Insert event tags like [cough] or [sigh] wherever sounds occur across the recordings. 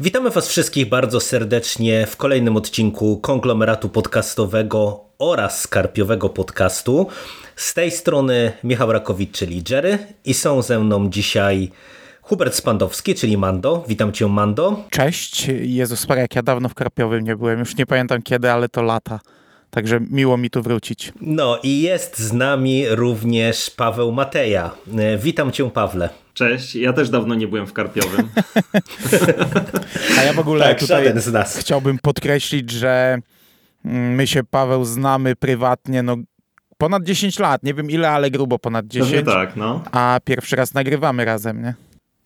Witamy Was wszystkich bardzo serdecznie w kolejnym odcinku konglomeratu podcastowego oraz skarpiowego podcastu. Z tej strony Michał Rakowicz, czyli Jerry, i są ze mną dzisiaj Hubert Spandowski, czyli Mando. Witam Cię, Mando. Cześć. Jezus jak ja dawno w Karpiowym nie byłem. Już nie pamiętam kiedy, ale to lata. Także miło mi tu wrócić. No i jest z nami również Paweł Mateja. Witam Cię, Pawle. Cześć, ja też dawno nie byłem w Karpiowym. [laughs] A ja w ogóle tak, tutaj chciałbym podkreślić, że mm, my się, Paweł, znamy prywatnie, no ponad 10 lat, nie wiem ile, ale grubo ponad 10. Pewnie tak, no. A pierwszy raz nagrywamy razem, nie?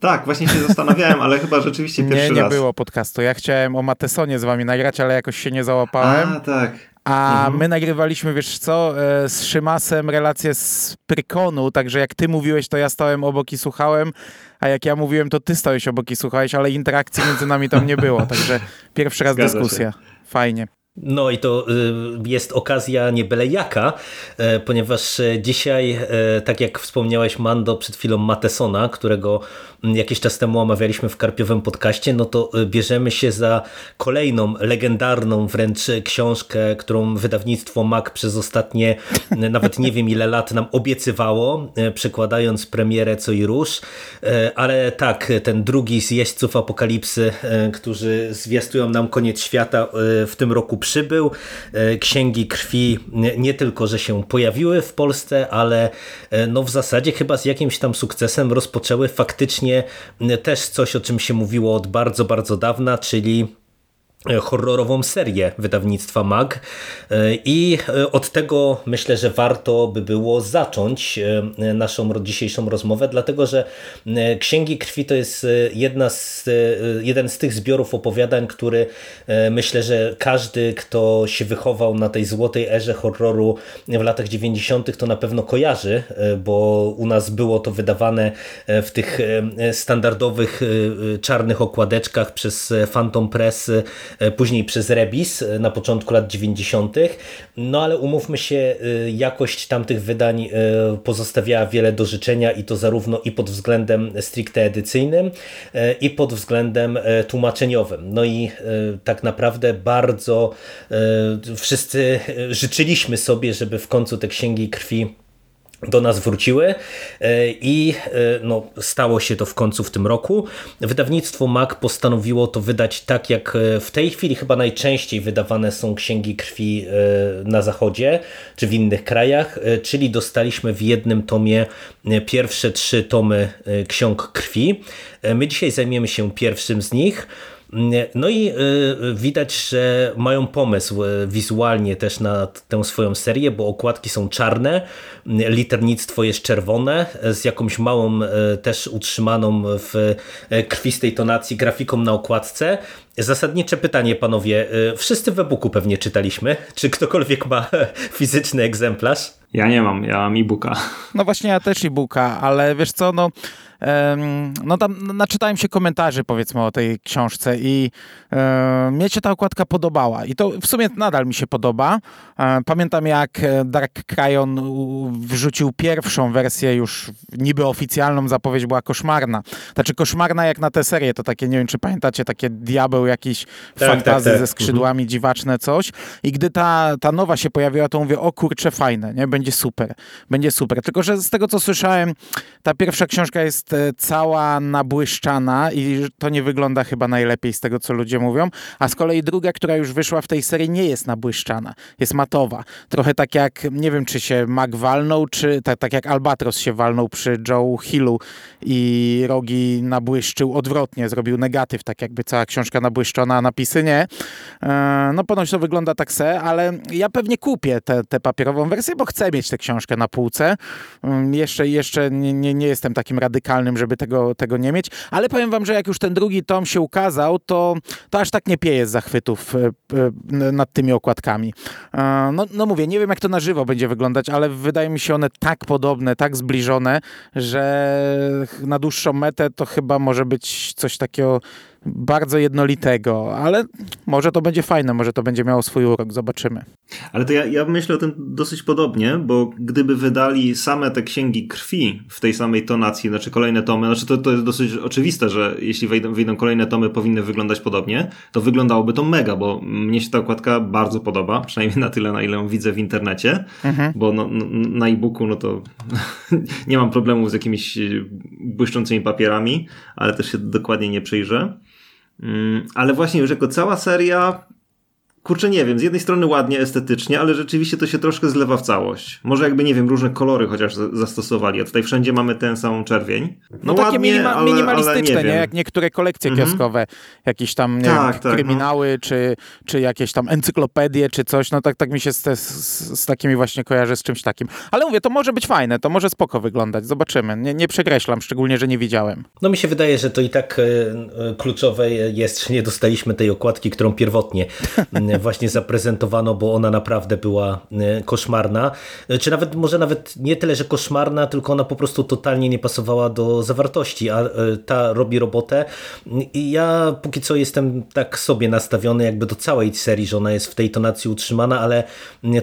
Tak, właśnie się zastanawiałem, ale chyba rzeczywiście [laughs] pierwszy raz. Nie, nie raz. było podcastu. Ja chciałem o Matesonie z wami nagrać, ale jakoś się nie załapałem. A, tak. A mhm. my nagrywaliśmy, wiesz co, e, z Szymasem relację z Prykonu, także jak ty mówiłeś, to ja stałem obok i słuchałem, a jak ja mówiłem, to ty stałeś obok i słuchałeś, ale interakcji między nami tam nie było, także pierwszy raz Zgadza dyskusja. Się. Fajnie. No i to y, jest okazja nie byle jaka, e, ponieważ dzisiaj, e, tak jak wspomniałeś Mando przed chwilą Matesona, którego jakiś czas temu omawialiśmy w Karpiowym podcaście, no to y, bierzemy się za kolejną legendarną wręcz książkę, którą wydawnictwo MAC przez ostatnie y, nawet nie wiem ile lat nam obiecywało, y, przekładając premierę Co i Róż, ale tak, ten drugi z jeźdźców apokalipsy, którzy zwiastują nam koniec świata w tym roku przybył. Księgi krwi nie tylko, że się pojawiły w Polsce, ale no w zasadzie chyba z jakimś tam sukcesem rozpoczęły faktycznie też coś, o czym się mówiło od bardzo, bardzo dawna, czyli E, horrorową serię wydawnictwa MAG e, i e, od tego myślę, że warto by było zacząć naszą dzisiejszą rozmowę, dlatego że Księgi Krwi to jest jedna z, jeden z tych zbiorów opowiadań, który myślę, że każdy, kto się wychował na tej złotej erze horroru w latach 90. to na pewno kojarzy, bo u nas było to wydawane w tych standardowych czarnych okładeczkach przez Phantom Press E, później przez Rebis e, na początku lat 90. No ale umówmy się, e, jakość tamtych wydań pozostawiała wiele do życzenia i to zarówno i pod względem stricte edycyjnym i pod względem tłumaczeniowym. No i tak naprawdę bardzo wszyscy życzyliśmy sobie, żeby w końcu te księgi krwi do nas wróciły e, i e, no, stało się to w końcu w tym roku. Wydawnictwo MAC postanowiło to wydać tak, jak e, w tej chwili chyba najczęściej wydawane są księgi krwi na zachodzie czy w innych krajach, czyli dostaliśmy w jednym tomie pierwsze trzy tomy ksiąg krwi. My dzisiaj zajmiemy się pierwszym z nich. No i y, widać, że mają pomysł y, wizualnie też na tę swoją serię, bo okładki są czarne, liternictwo jest czerwone, z jakąś małą y, też utrzymaną w krwistej tonacji grafiką na okładce. Zasadnicze pytanie, panowie. Wszyscy w e-booku pewnie czytaliśmy. Czy ktokolwiek ma [laughs] fizyczny egzemplarz? Ja nie mam, ja mam e-booka. No właśnie, ja też e-booka, ale wiesz co, no no tam naczytałem się komentarzy powiedzmy o tej książce i mnie się ta okładka podobała i to w sumie nadal mi się podoba. E, pamiętam jak e, Dark Cryon wrzucił pierwszą wersję już niby oficjalną, zapowiedź była koszmarna. Znaczy koszmarna jak na tę serię, to takie, nie wiem czy pamiętacie, takie diabeł jakiś tak, fantazy tak, tak. ze skrzydłami, mhm. dziwaczne coś i gdy ta, ta nowa się pojawiła, to mówię, o kurcze fajne, nie? Będzie super, będzie super. Tylko, że z tego co słyszałem, ta pierwsza książka jest E, cała nabłyszczana i to nie wygląda chyba najlepiej z tego, co ludzie mówią, a z kolei druga, która już wyszła w tej serii, nie jest nabłyszczana, jest matowa. Trochę tak jak, nie wiem, czy się Mac walnął, czy tak, tak jak Albatros się walnął przy Joe Hillu i rogi nabłyszczył odwrotnie, zrobił negatyw, tak jakby cała książka nabłyszczona, a napisy nie. E, no ponoć to wygląda tak se, ale ja pewnie kupię tę papierową wersję, bo chcę mieć tę książkę na półce. Mm, jeszcze, jeszcze nie, nie, nie jestem takim radykalnym żeby tego, tego nie mieć. Ale powiem wam, że jak już ten drugi tom się ukazał, to, to aż tak nie pieje z zachwytów e, e, nad tymi okładkami. E, no, no mówię, nie wiem jak to na żywo będzie wyglądać, ale wydaje mi się one tak podobne, tak zbliżone, że na dłuższą metę to chyba może być coś takiego bardzo jednolitego, ale może to będzie fajne, może to będzie miało swój urok, zobaczymy. Ale to ja, ja myślę o tym dosyć podobnie, bo gdyby wydali same te księgi krwi w tej samej tonacji, znaczy kolejne tomy, znaczy to, to jest dosyć oczywiste, że jeśli wyjdą, wyjdą kolejne tomy, powinny wyglądać podobnie, to wyglądałoby to mega, bo mnie się ta okładka bardzo podoba, przynajmniej na tyle, na ile ją widzę w internecie, mhm. bo no, no, na e-booku no to [laughs] nie mam problemu z jakimiś błyszczącymi papierami, ale też się dokładnie nie przyjrzę. Mm, ale właśnie już jako cała seria kurczę, nie wiem, z jednej strony ładnie, estetycznie, ale rzeczywiście to się troszkę zlewa w całość. Może jakby, nie wiem, różne kolory chociaż zastosowali, a tutaj wszędzie mamy tę samą czerwień. No, no takie ładnie, minima ale, minimalistyczne, ale nie, nie, jak niektóre kolekcje mhm. kioskowe, jakieś tam, nie tak, wiem, tak, kryminały, no. czy, czy jakieś tam encyklopedie, czy coś, no tak, tak mi się z, z, z, takimi właśnie kojarzy, z czymś takim. Ale mówię, to może być fajne, to może spoko wyglądać, zobaczymy. Nie, nie przekreślam, szczególnie, że nie widziałem. No mi się wydaje, że to i tak e, e kluczowe jest, że nie dostaliśmy tej okładki, którą pierwotnie [laughs] właśnie zaprezentowano, bo ona naprawdę była e, koszmarna. E, czy nawet, może nawet nie tyle, że koszmarna, tylko ona po prostu totalnie nie pasowała do zawartości, a e, ta robi robotę. I ja póki co jestem tak sobie nastawiony jakby do całej serii, że ona jest w tej tonacji utrzymana, ale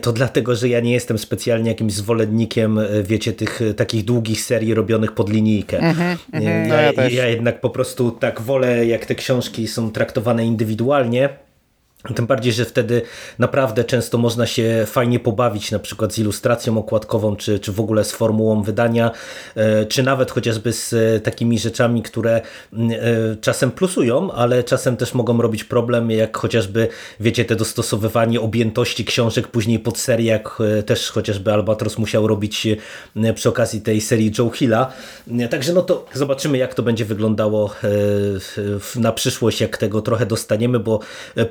to dlatego, że ja nie jestem specjalnie jakimś zwolennikiem, wiecie, tych takich długich serii robionych pod linijkę. -hmm, ja, no ja, ja jednak po prostu tak wolę, jak te książki są traktowane indywidualnie, tym bardziej, że wtedy naprawdę często można się fajnie pobawić, na przykład z ilustracją okładkową, czy, czy w ogóle z formułą wydania, e, czy nawet chociażby z e, takimi rzeczami, które e, czasem plusują, ale czasem też mogą robić problem, jak chociażby, wiecie, te dostosowywanie objętości książek później pod serię, jak też chociażby Albatros musiał robić przy okazji tej serii Joe Hilla. Także no to zobaczymy, jak to będzie wyglądało na przyszłość, jak tego trochę dostaniemy, bo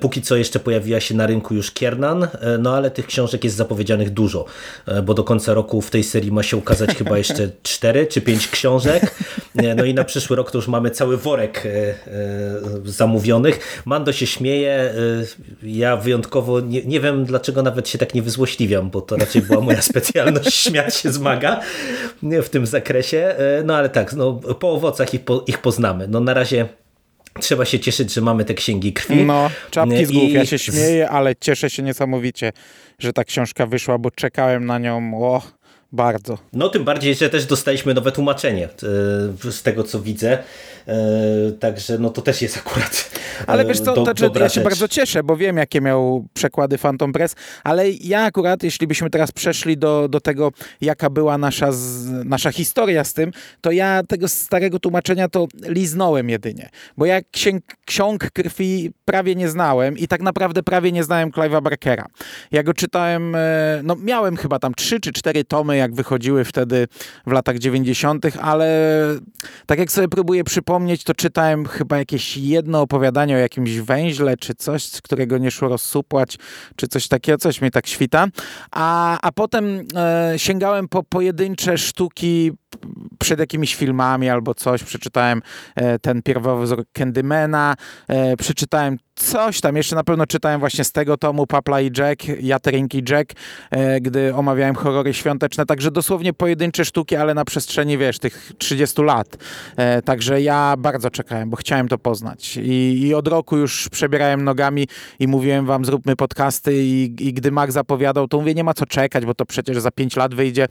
póki co jeszcze pojawiła się na rynku już Kiernan, e, no ale tych książek jest zapowiedzianych dużo, e, bo do końca roku w tej serii ma się ukazać chyba [laughs] jeszcze cztery czy pięć książek, e, no i na przyszły rok to już mamy cały worek zamówionych. Mando się śmieje, ja wyjątkowo nie, nie wiem dlaczego nawet się tak nie wyzłośliwiam, bo to raczej była moja specjalność, [laughs] śmiać się zmaga w tym zakresie, no ale tak, no, po owocach ich, po, ich poznamy. No na razie Trzeba się cieszyć, że mamy te księgi krwi. No, czapki z głów. Ja się śmieję, ale cieszę się niesamowicie, że ta książka wyszła, bo czekałem na nią. O, bardzo. No tym bardziej, że też dostaliśmy nowe tłumaczenie e, z tego co widzę. E, także no to też jest akurat Ale wiesz co, do, to, ja się bardzo cieszę, bo wiem jakie miał przekłady Phantom Press, ale ja akurat, jeśli byśmy teraz przeszli do, do tego, jaka była nasza, nasza historia z tym, to ja tego starego tłumaczenia to liznąłem jedynie, bo ja księg, ksiąg krwi prawie nie znałem i tak naprawdę prawie nie znałem Clive'a Barkera. Ja go czytałem, e, no miałem chyba tam trzy czy cztery tomy, jak wychodziły wtedy w latach 90., ale tak jak sobie próbuję przypomnieć, to czytałem chyba jakieś jedno opowiadanie o jakimś węźle, czy coś, z którego nie szło rozsupłać, czy coś takiego, coś mi tak świta. A, a potem e, sięgałem po pojedyncze sztuki przed jakimiś filmami albo coś, przeczytałem e, ten pierwowzór Candymana, e, przeczytałem coś tam, jeszcze na pewno czytałem właśnie z tego tomu Papla i Jack, Jaterinki Jack, e, gdy omawiałem horrory świąteczne, także dosłownie pojedyncze sztuki, ale na przestrzeni, wiesz, tych 30 lat. Także ja bardzo czekałem, bo chciałem to poznać i, i od roku już przebierałem nogami i mówiłem wam, zróbmy podcasty i, i gdy Mac zapowiadał, to mówię, nie ma co czekać, bo to przecież za 5 lat wyjdzie.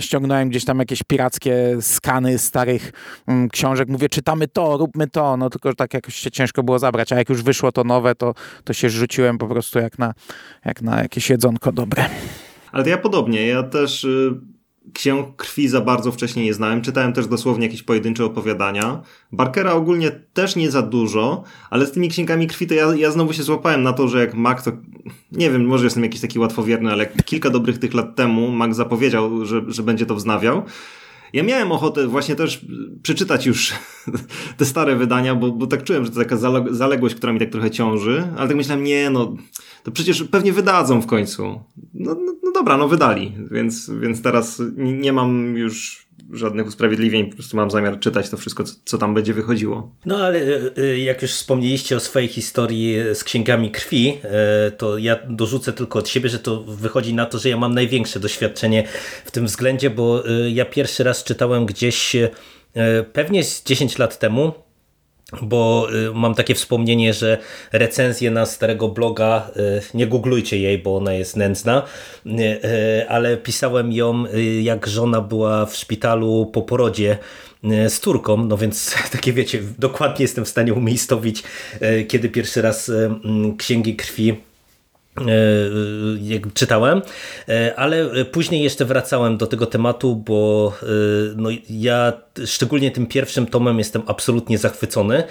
Ściągnąłem gdzieś tam jakieś pirackie skany starych mm, książek. Mówię, czytamy to, róbmy to, no tylko tak jakoś się ciężko było zabrać, a jak już wyszło to nowe, to, to się rzuciłem po prostu jak na, jak na jakieś jedzonko dobre. Ale to ja podobnie, ja też y, ksiąg krwi za bardzo wcześniej nie znałem. Czytałem też dosłownie jakieś pojedyncze opowiadania. Barkera ogólnie też nie za dużo, ale z tymi księgami krwi to ja, ja znowu się złapałem na to, że jak Mac to, nie wiem, może jestem jakiś taki łatwowierny, ale kilka dobrych tych lat temu Mac zapowiedział, że, że będzie to wznawiał. Ja miałem ochotę właśnie też przeczytać już te stare wydania, bo, bo tak czułem, że to taka zaległość, która mi tak trochę ciąży, ale tak myślałem, nie, no to przecież pewnie wydadzą w końcu. No, no, no dobra, no wydali, więc, więc teraz nie mam już żadnych usprawiedliwień, po prostu mam zamiar czytać to wszystko, co, co, tam będzie wychodziło. No ale e, e, jak już wspomnieliście o swojej historii z księgami krwi, e, to ja dorzucę tylko od siebie, że to wychodzi na to, że ja mam największe doświadczenie w tym względzie, bo ja pierwszy raz czytałem gdzieś pewnie z 10 lat temu bo y, mam takie wspomnienie, że recenzję na starego bloga, y, nie googlujcie jej, bo ona jest nędzna, y, ale pisałem ją jak żona była w szpitalu po porodzie z Turką, no więc [laughs] takie wiecie, dokładnie jestem w stanie umiejscowić, kiedy pierwszy raz księgi krwi jak czytałem, ale później jeszcze wracałem do tego tematu, bo no, ja szczególnie tym pierwszym tomem jestem absolutnie zachwycony,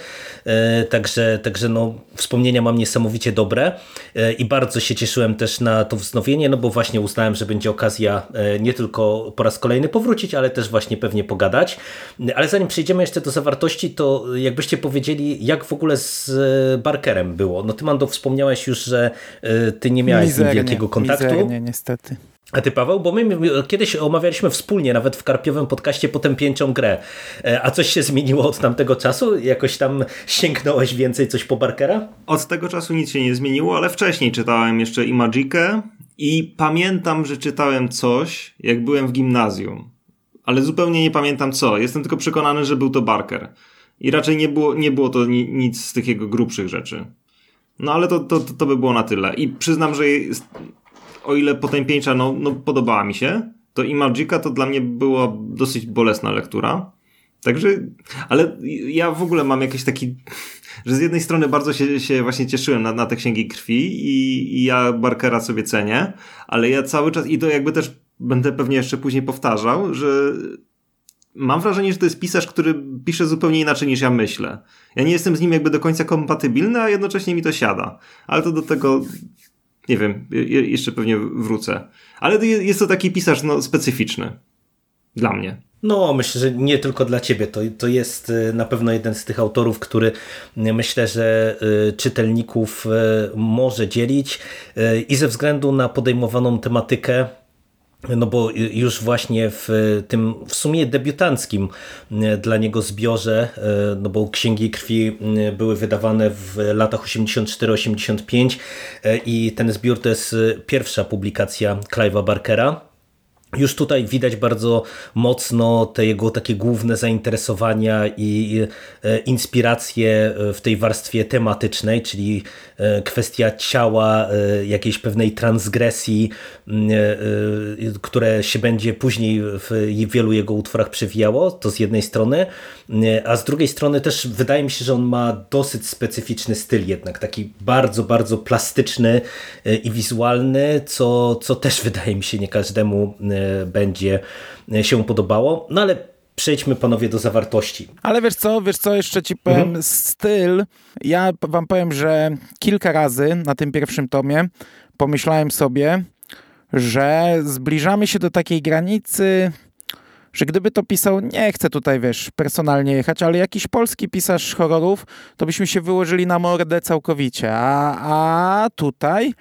e, także, także no, wspomnienia mam niesamowicie dobre e, i bardzo się cieszyłem też na to wznowienie, no bo właśnie uznałem, że będzie okazja e, nie tylko po raz kolejny powrócić, ale też właśnie pewnie pogadać. Ale zanim przejdziemy jeszcze do zawartości, to jakbyście powiedzieli, jak w ogóle z Barkerem było? No ty Mando wspomniałeś już, że ty nie miałeś mizernie, z nim wielkiego kontaktu. Mizernie, niestety. A ty Paweł, bo my kiedyś omawialiśmy wspólnie nawet w karpiowym podcaście potem pięcią grę. E, a coś się zmieniło od tamtego czasu? Jakoś tam sięgnąłeś więcej coś po Barkera? Od tego czasu nic się nie zmieniło, ale wcześniej czytałem jeszcze i Magikę i pamiętam, że czytałem coś, jak byłem w gimnazjum. Ale zupełnie nie pamiętam co. Jestem tylko przekonany, że był to Barker. I raczej nie było, nie było to ni nic z tych jego grubszych rzeczy. No ale to, to, to by było na tyle. I przyznam, że o ile potępieńcza no, no podobała mi się, to i Magica to dla mnie była dosyć bolesna lektura. Także, ale ja w ogóle mam jakiś taki, [laughs] że z jednej strony bardzo się, się właśnie cieszyłem na, na te księgi krwi i, i ja Barkera sobie cenię, ale ja cały czas, i to jakby też będę pewnie jeszcze później powtarzał, że mam wrażenie, że to jest pisarz, który pisze zupełnie inaczej niż ja myślę. Ja nie jestem z nim jakby do końca kompatybilny, a jednocześnie mi to siada. Ale to do tego nie wiem, jeszcze pewnie wrócę. Ale jest to taki pisarz no, specyficzny. Dla mnie. No, myślę, że nie tylko dla ciebie. To, to jest y, na pewno jeden z tych autorów, który y, myślę, że y, czytelników może dzielić i ze względu na podejmowaną tematykę, no bo już właśnie w tym w sumie debiutanckim e, dla niego zbiorze, no bo Księgi Krwi były wydawane w latach 84-85 e, i ten zbiór to jest pierwsza publikacja Clive'a Barkera. Już tutaj widać bardzo mocno te jego takie główne zainteresowania i inspiracje w tej warstwie tematycznej, czyli E, kwestia ciała, e, jakiejś pewnej transgresji, e, które się będzie później w wielu jego utworach przewijało, to z jednej strony, a z drugiej strony też wydaje mi się, że on ma dosyć specyficzny styl jednak, taki bardzo, bardzo plastyczny i wizualny, co, co też wydaje mi się nie każdemu będzie się podobało, no ale przejdźmy panowie do zawartości. Ale wiesz co, wiesz co, jeszcze ci powiem, mhm. styl, ja wam powiem, że kilka razy na tym pierwszym tomie pomyślałem sobie, że zbliżamy się do takiej granicy, że gdyby to pisał, nie chcę tutaj, wiesz, personalnie jechać, ale jakiś polski pisarz horrorów, to byśmy się wyłożyli na mordę całkowicie, a, a tutaj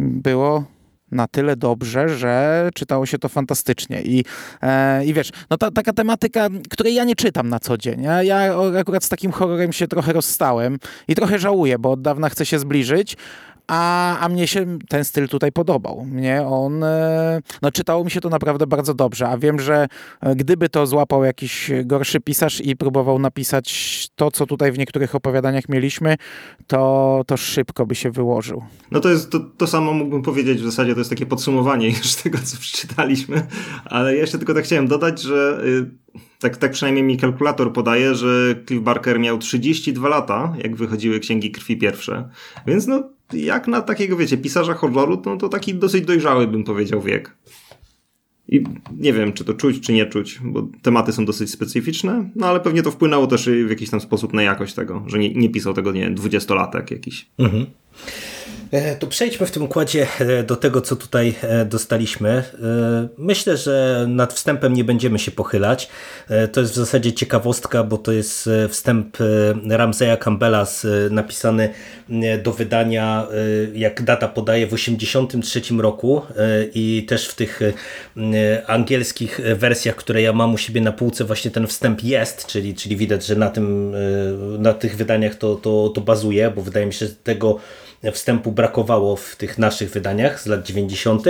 było na tyle dobrze, że czytało się to fantastycznie. I, e, i wiesz, no ta, taka tematyka, której ja nie czytam na co dzień. Ja, ja akurat z takim horrorem się trochę rozstałem i trochę żałuję, bo od dawna chcę się zbliżyć, a, a mnie się ten styl tutaj podobał. Mnie on, e, no czytało mi się to naprawdę bardzo dobrze, a wiem, że e, gdyby to złapał jakiś gorszy pisarz i próbował napisać to, co tutaj w niektórych opowiadaniach mieliśmy, to, to szybko by się wyłożył. No to jest to, to samo mógłbym powiedzieć w zasadzie, to jest takie podsumowanie już [laughs] tego, co przeczytaliśmy, ale jeszcze tylko tak chciałem dodać, że y, tak, tak przynajmniej mi kalkulator podaje, że Cliff Barker miał 32 lata, jak wychodziły Księgi Krwi pierwsze, więc no jak na takiego, wiecie, pisarza horroru, no to taki dosyć dojrzały, bym powiedział, wiek. I nie wiem, czy to czuć, czy nie czuć, bo tematy są dosyć specyficzne, no ale pewnie to wpłynęło też w jakiś tam sposób na jakość tego, że nie, nie pisał tego, nie dwudziestolatek jakiś. Mhm. E, to przejdźmy w tym układzie e, do tego, co tutaj e, dostaliśmy. Myślę, że nad wstępem nie będziemy się pochylać. To jest w zasadzie ciekawostka, bo to jest wstęp Ramseya Campbella napisany do wydania, jak data podaje, w 1983 roku i też w tych angielskich wersjach, które ja mam u siebie na półce, właśnie ten wstęp jest, czyli, czyli widać, że na, tym, na tych wydaniach to, to, to bazuje, bo wydaje mi się, że tego wstępu brakowało w tych naszych wydaniach z lat 90.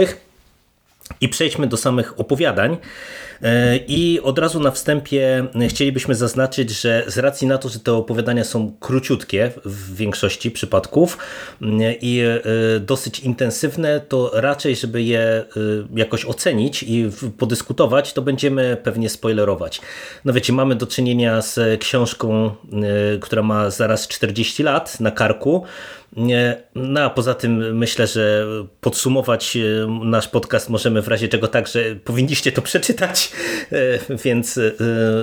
I przejdźmy do samych opowiadań. E, I od razu na wstępie chcielibyśmy zaznaczyć, że z racji na to, że te opowiadania są króciutkie w większości przypadków i e, dosyć intensywne, to raczej, żeby je e, jakoś ocenić i podyskutować, to będziemy pewnie spoilerować. No wiecie, mamy do czynienia z książką, która ma zaraz 40 lat na karku, no a poza tym myślę, że podsumować e, nasz podcast możemy w razie czego tak, że powinniście to przeczytać, e, więc e,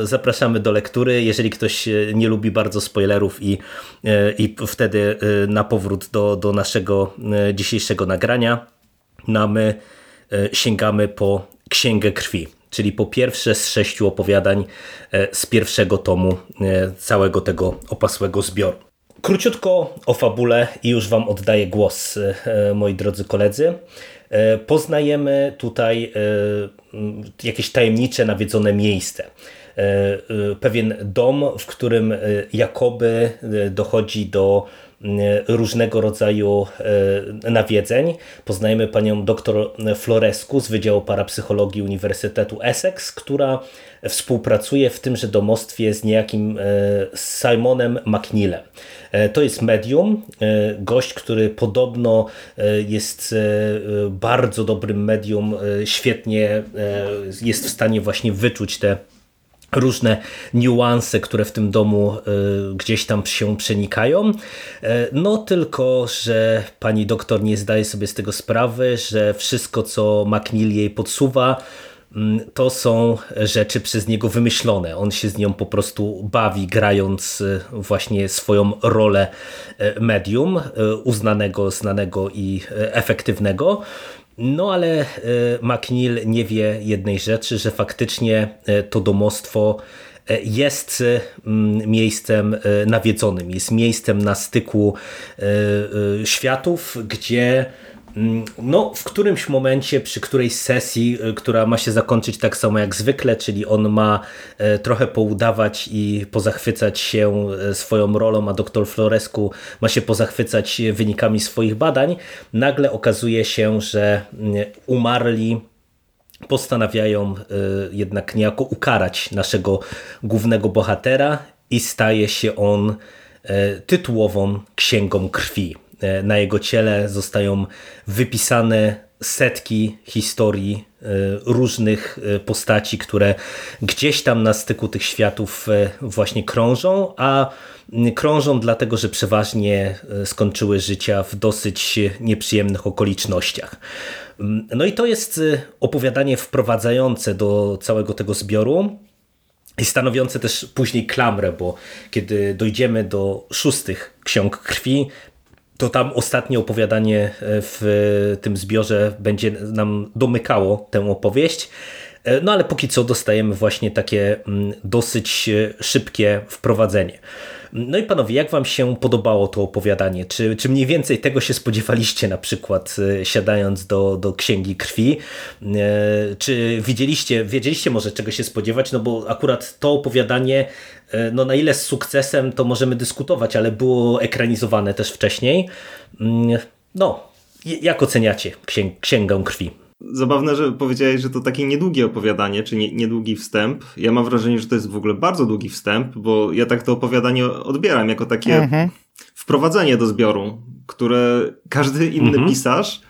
zapraszamy do lektury. Jeżeli ktoś nie lubi bardzo spoilerów i, i wtedy na powrót do, do naszego dzisiejszego nagrania, no my sięgamy po Księgę Krwi czyli po pierwsze z sześciu opowiadań z pierwszego tomu całego tego opasłego zbioru. Króciutko o fabule i już Wam oddaję głos, e, moi drodzy koledzy. E, poznajemy tutaj e, jakieś tajemnicze, nawiedzone miejsce. Pewien dom, w którym jakoby dochodzi do różnego rodzaju nawiedzeń. Poznajemy panią dr Florescu z Wydziału Parapsychologii Uniwersytetu Essex, która współpracuje w tymże domostwie z niejakim Simonem McNeilem. E, to jest medium, e, gość, który podobno e, jest bardzo dobrym medium, świetnie jest w stanie właśnie wyczuć te różne niuanse, które w tym domu gdzieś tam się przenikają. No tylko, że pani doktor nie zdaje sobie z tego sprawy, że wszystko, co McNeil jej podsuwa, to są rzeczy przez niego wymyślone. On się z nią po prostu bawi, grając y, właśnie swoją rolę y, medium, y, uznanego, znanego i efektywnego. No ale McNeil nie wie jednej rzeczy, że faktycznie to domostwo jest miejscem nawiedzonym, jest miejscem na styku światów, gdzie Mm, no, w którymś momencie, przy którejś sesji, y, która ma się zakończyć tak samo jak zwykle, czyli on ma e, trochę poudawać i pozachwycać się e, swoją rolą, a doktor Florescu ma się pozachwycać wynikami swoich badań, nagle okazuje się, że mm, umarli postanawiają e, jednak niejako ukarać naszego głównego bohatera i staje się on tytułową księgą krwi. E, na jego ciele zostają wypisane setki historii e, różnych e, postaci, które gdzieś tam na styku tych światów właśnie krążą, a krążą dlatego, że przeważnie skończyły życia w dosyć nieprzyjemnych okolicznościach. No i to jest opowiadanie wprowadzające do całego tego zbioru i stanowiące też później klamrę, bo kiedy dojdziemy do szóstych ksiąg krwi, to tam ostatnie opowiadanie e, w tym zbiorze będzie nam domykało tę opowieść. E, no ale póki co dostajemy właśnie takie mm, dosyć e, szybkie wprowadzenie. No i panowie, jak wam się podobało to opowiadanie? Czy, czy mniej więcej tego się spodziewaliście na przykład siadając do, do Księgi Krwi? Czy widzieliście, wiedzieliście może czego się spodziewać? No bo akurat to opowiadanie E, no na ile z sukcesem to możemy dyskutować, ale było ekranizowane też wcześniej. Mm, no, jak oceniacie Księgę Krwi? Zabawne, że powiedziałeś, że to takie niedługie opowiadanie, czy nie, niedługi wstęp. Ja mam wrażenie, że to jest w ogóle bardzo długi wstęp, bo ja tak to opowiadanie odbieram jako takie mhm. wprowadzenie do zbioru, które każdy inny mhm. pisarz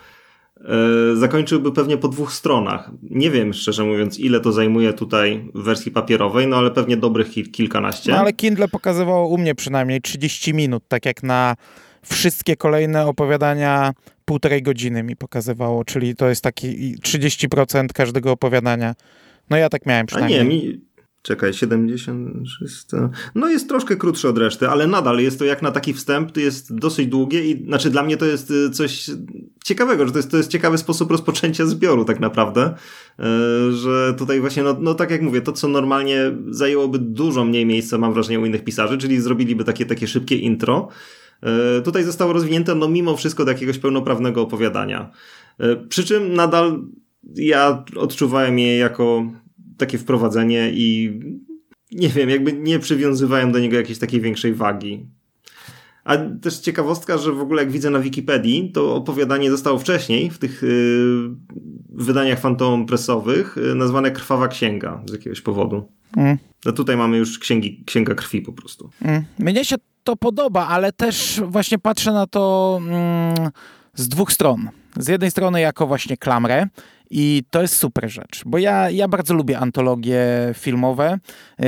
E, zakończyłby pewnie po dwóch stronach. Nie wiem, szczerze mówiąc, ile to zajmuje tutaj w wersji papierowej, no ale pewnie dobrych kilkanaście. No ale Kindle pokazywało u mnie przynajmniej 30 minut, tak jak na wszystkie kolejne opowiadania półtorej godziny mi pokazywało, czyli to jest taki 30% każdego opowiadania. No ja tak miałem przynajmniej. A nie, mi, Czekaj, 70, 300. No jest troszkę krótszy od reszty, ale nadal jest to jak na taki wstęp, to jest dosyć długie i znaczy dla mnie to jest y, coś ciekawego, że to jest, to jest ciekawy sposób rozpoczęcia zbioru tak naprawdę, y, że tutaj właśnie, no, no tak jak mówię, to co normalnie zajęłoby dużo mniej miejsca, mam wrażenie, u innych pisarzy, czyli zrobiliby takie, takie szybkie intro, tutaj zostało rozwinięte, no mimo wszystko do jakiegoś pełnoprawnego opowiadania. Przy czym nadal ja odczuwałem je jako takie wprowadzenie i nie wiem, jakby nie przywiązywałem do niego jakiejś takiej większej wagi. A też ciekawostka, że w ogóle jak widzę na Wikipedii, to opowiadanie zostało wcześniej w tych yy, wydaniach fantom presowych yy, nazwane Krwawa Księga z jakiegoś powodu. Mm. No tutaj mamy już księgi, księga krwi po prostu. Mm. Mnie się to podoba, ale też właśnie patrzę na to mm, z dwóch stron. Z jednej strony jako właśnie klamrę, i to jest super rzecz, bo ja, ja bardzo lubię antologie filmowe.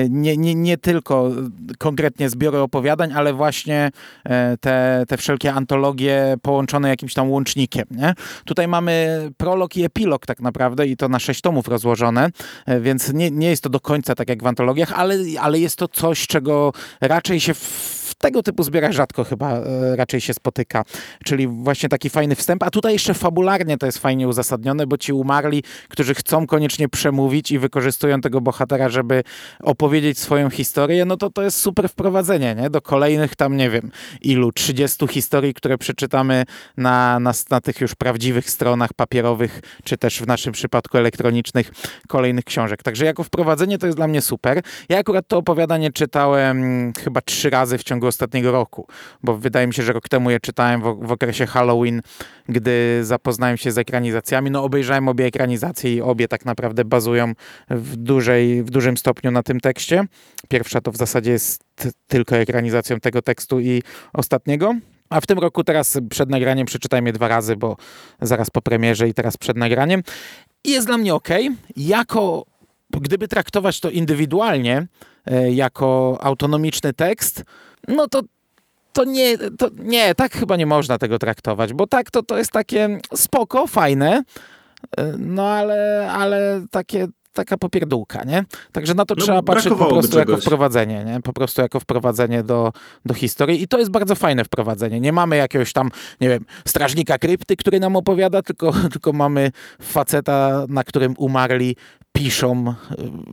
Nie, nie, nie tylko konkretnie zbiory opowiadań, ale właśnie e, te, te wszelkie antologie połączone jakimś tam łącznikiem. Nie? Tutaj mamy prolog i epilog tak naprawdę i to na sześć tomów rozłożone, e, więc nie, nie jest to do końca tak jak w antologiach, ale, ale jest to coś, czego raczej się w tego typu zbiorach rzadko chyba e, raczej się spotyka. Czyli właśnie taki fajny wstęp. A tutaj jeszcze fabularnie to jest fajnie uzasadnione, bo ci umarli, którzy chcą koniecznie przemówić i wykorzystują tego bohatera, żeby opowiedzieć swoją historię, no to to jest super wprowadzenie, nie? Do kolejnych tam, nie wiem, ilu, 30 historii, które przeczytamy na, na, na tych już prawdziwych stronach papierowych, czy też w naszym przypadku elektronicznych kolejnych książek. Także jako wprowadzenie to jest dla mnie super. Ja akurat to opowiadanie czytałem chyba trzy razy w ciągu ostatniego roku, bo wydaje mi się, że rok temu je czytałem w, w okresie Halloween, gdy zapoznałem się z ekranizacjami. No obejrzałem obie ekranizacje i obie tak naprawdę bazują w, dużej, w dużym stopniu na tym tekście. Pierwsza to w zasadzie jest tylko ekranizacją tego tekstu i ostatniego. A w tym roku teraz przed nagraniem przeczytajmy je dwa razy, bo zaraz po premierze i teraz przed nagraniem. I jest dla mnie ok. Jako, gdyby traktować to indywidualnie, e, jako autonomiczny tekst, no to to nie, to nie, tak chyba nie można tego traktować, bo tak to, to jest takie spoko, fajne, e, no ale, ale takie taka popierdółka, nie? Także na to no, trzeba patrzeć po prostu jako wprowadzenie, nie? Po prostu jako wprowadzenie do, do historii i to jest bardzo fajne wprowadzenie. Nie mamy jakiegoś tam, nie wiem, strażnika krypty, który nam opowiada, tylko, [laughs] tylko mamy faceta, na którym umarli piszą, e,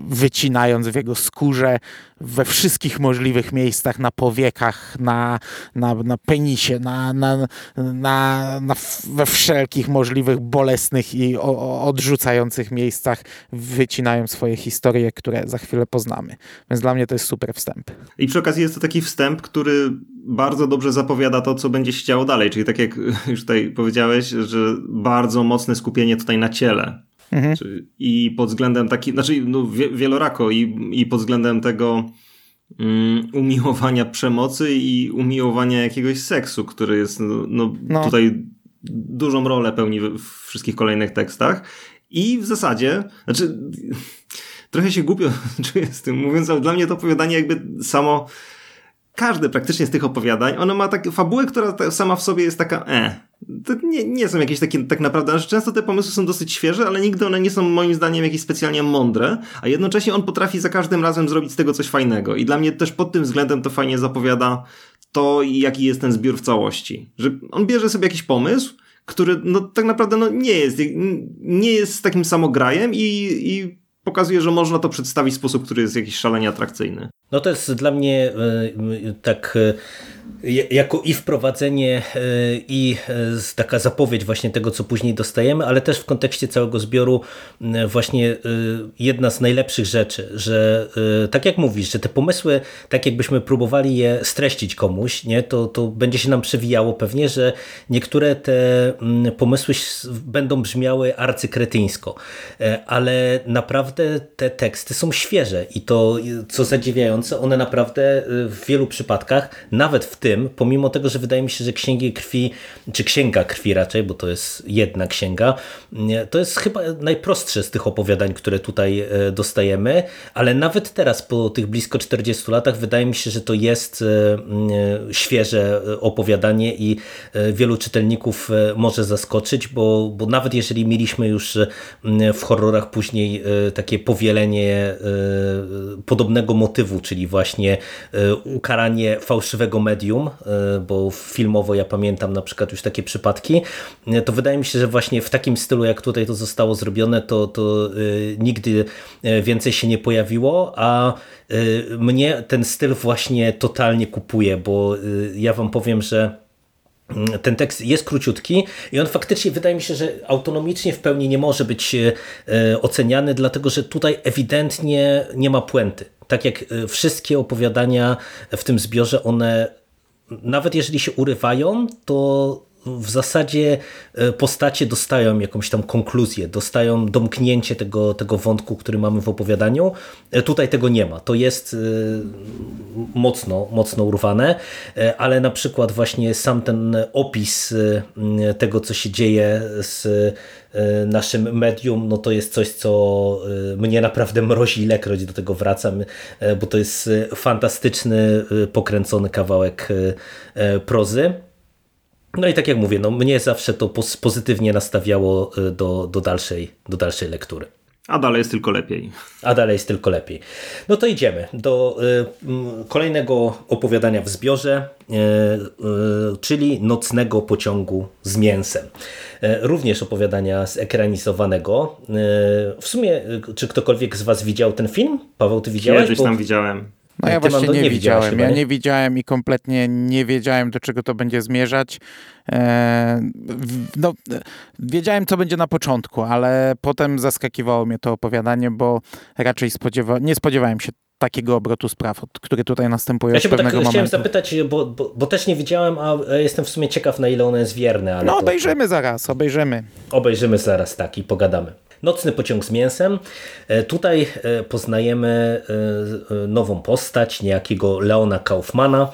wycinając w jego skórze we wszystkich możliwych miejscach, na powiekach, na, na, na penisie, na, na, na, na we wszelkich możliwych bolesnych i o, odrzucających miejscach wycinają swoje historie, które za chwilę poznamy. Więc dla mnie to jest super wstęp. I przy okazji jest to taki wstęp, który bardzo dobrze zapowiada to, co będzie się działo dalej. Czyli tak jak już tutaj powiedziałeś, że bardzo mocne skupienie tutaj na ciele Mhm. I pod względem takim, znaczy no, wielorako i, i pod względem tego um, umiłowania przemocy i umiłowania jakiegoś seksu, który jest no, no, no. tutaj dużą rolę pełni w wszystkich kolejnych tekstach. I w zasadzie, znaczy [laughs] trochę się głupio [laughs] czuję z tym mówiąc, ale dla mnie to opowiadanie jakby samo każde praktycznie z tych opowiadań, ono ma taką fabułę, która sama w sobie jest taka e. To nie, nie są jakieś takie tak naprawdę, znaczy często te pomysły są dosyć świeże, ale nigdy one nie są moim zdaniem jakieś specjalnie mądre, a jednocześnie on potrafi za każdym razem zrobić z tego coś fajnego i dla mnie też pod tym względem to fajnie zapowiada to, jaki jest ten zbiór w całości. Że on bierze sobie jakiś pomysł, który no, tak naprawdę no, nie jest nie jest takim samograjem i, i pokazuje, że można to przedstawić w sposób, który jest jakiś szalenie atrakcyjny. No to jest dla mnie e, tak e, jako i wprowadzenie e, i taka zapowiedź właśnie tego, co później dostajemy, ale też w kontekście całego zbioru właśnie jedna z najlepszych rzeczy, że tak jak mówisz, że te pomysły, tak jakbyśmy próbowali je streścić komuś, nie, to, to będzie się nam przewijało pewnie, że niektóre te pomysły będą brzmiały arcykretyńsko, ale naprawdę te teksty są świeże i to, co zadziwiające, one naprawdę w wielu przypadkach, nawet w tym, pomimo tego, że wydaje mi się, że księgi krwi, czy księga krwi raczej, bo to jest jedna księga, to jest chyba najprostsze z tych opowiadań, które tutaj y, dostajemy, ale nawet teraz po tych blisko 40 latach wydaje mi się, że to jest y, świeże opowiadanie i wielu czytelników może zaskoczyć, bo, bo nawet jeżeli mieliśmy już w horrorach później takie powielenie podobnego motywu, czyli właśnie e, ukaranie fałszywego medium, e, bo filmowo ja pamiętam na przykład już takie przypadki, e, to wydaje mi się, że właśnie w takim stylu, jak tutaj to zostało zrobione, to, to nigdy więcej się nie pojawiło, a mnie ten styl właśnie totalnie kupuje, bo ja wam powiem, że mm, ten tekst jest króciutki i on faktycznie wydaje mi się, że autonomicznie w pełni nie może być oceniany, dlatego że tutaj ewidentnie nie ma puenty. Tak jak wszystkie opowiadania w tym zbiorze, one nawet jeżeli się urywają, to w zasadzie e, postacie dostają jakąś tam konkluzję, dostają domknięcie tego, tego wątku, który mamy w opowiadaniu. E, tutaj tego nie ma. To jest e, mocno, mocno urwane, ale na przykład właśnie sam ten opis tego, co się dzieje z naszym medium, no to jest coś, co mnie naprawdę mrozi, ilekroć do tego wracam, bo to jest fantastyczny, pokręcony kawałek prozy. No i tak jak mówię, no mnie zawsze to pozytywnie nastawiało do, do, dalszej, do dalszej lektury. A dalej jest tylko lepiej. A dalej jest tylko lepiej. No to idziemy do y, kolejnego opowiadania w zbiorze, y, y, czyli Nocnego pociągu z mięsem. Również opowiadania zekranizowanego. W sumie, czy ktokolwiek z Was widział ten film? Paweł, ty widziałeś? Kiedyś tam widziałem. No ja właśnie nie, nie widziałem. Chyba, ja nie? widziałem i kompletnie nie wiedziałem, do czego to będzie zmierzać. E, no, wiedziałem, co będzie na początku, ale potem zaskakiwało mnie to opowiadanie, bo raczej spodziewa nie spodziewałem się takiego obrotu spraw, który tutaj następuje ja się od pewnego tak momentu. Chciałem zapytać, bo, bo, bo, też nie widziałem, a jestem w sumie ciekaw, na ile ono jest wierne. No obejrzymy to... zaraz, obejrzymy. Obejrzymy zaraz, tak, i pogadamy. Nocny pociąg z mięsem. E, tutaj e, poznajemy e, nową postać, niejakiego Leona Kaufmana,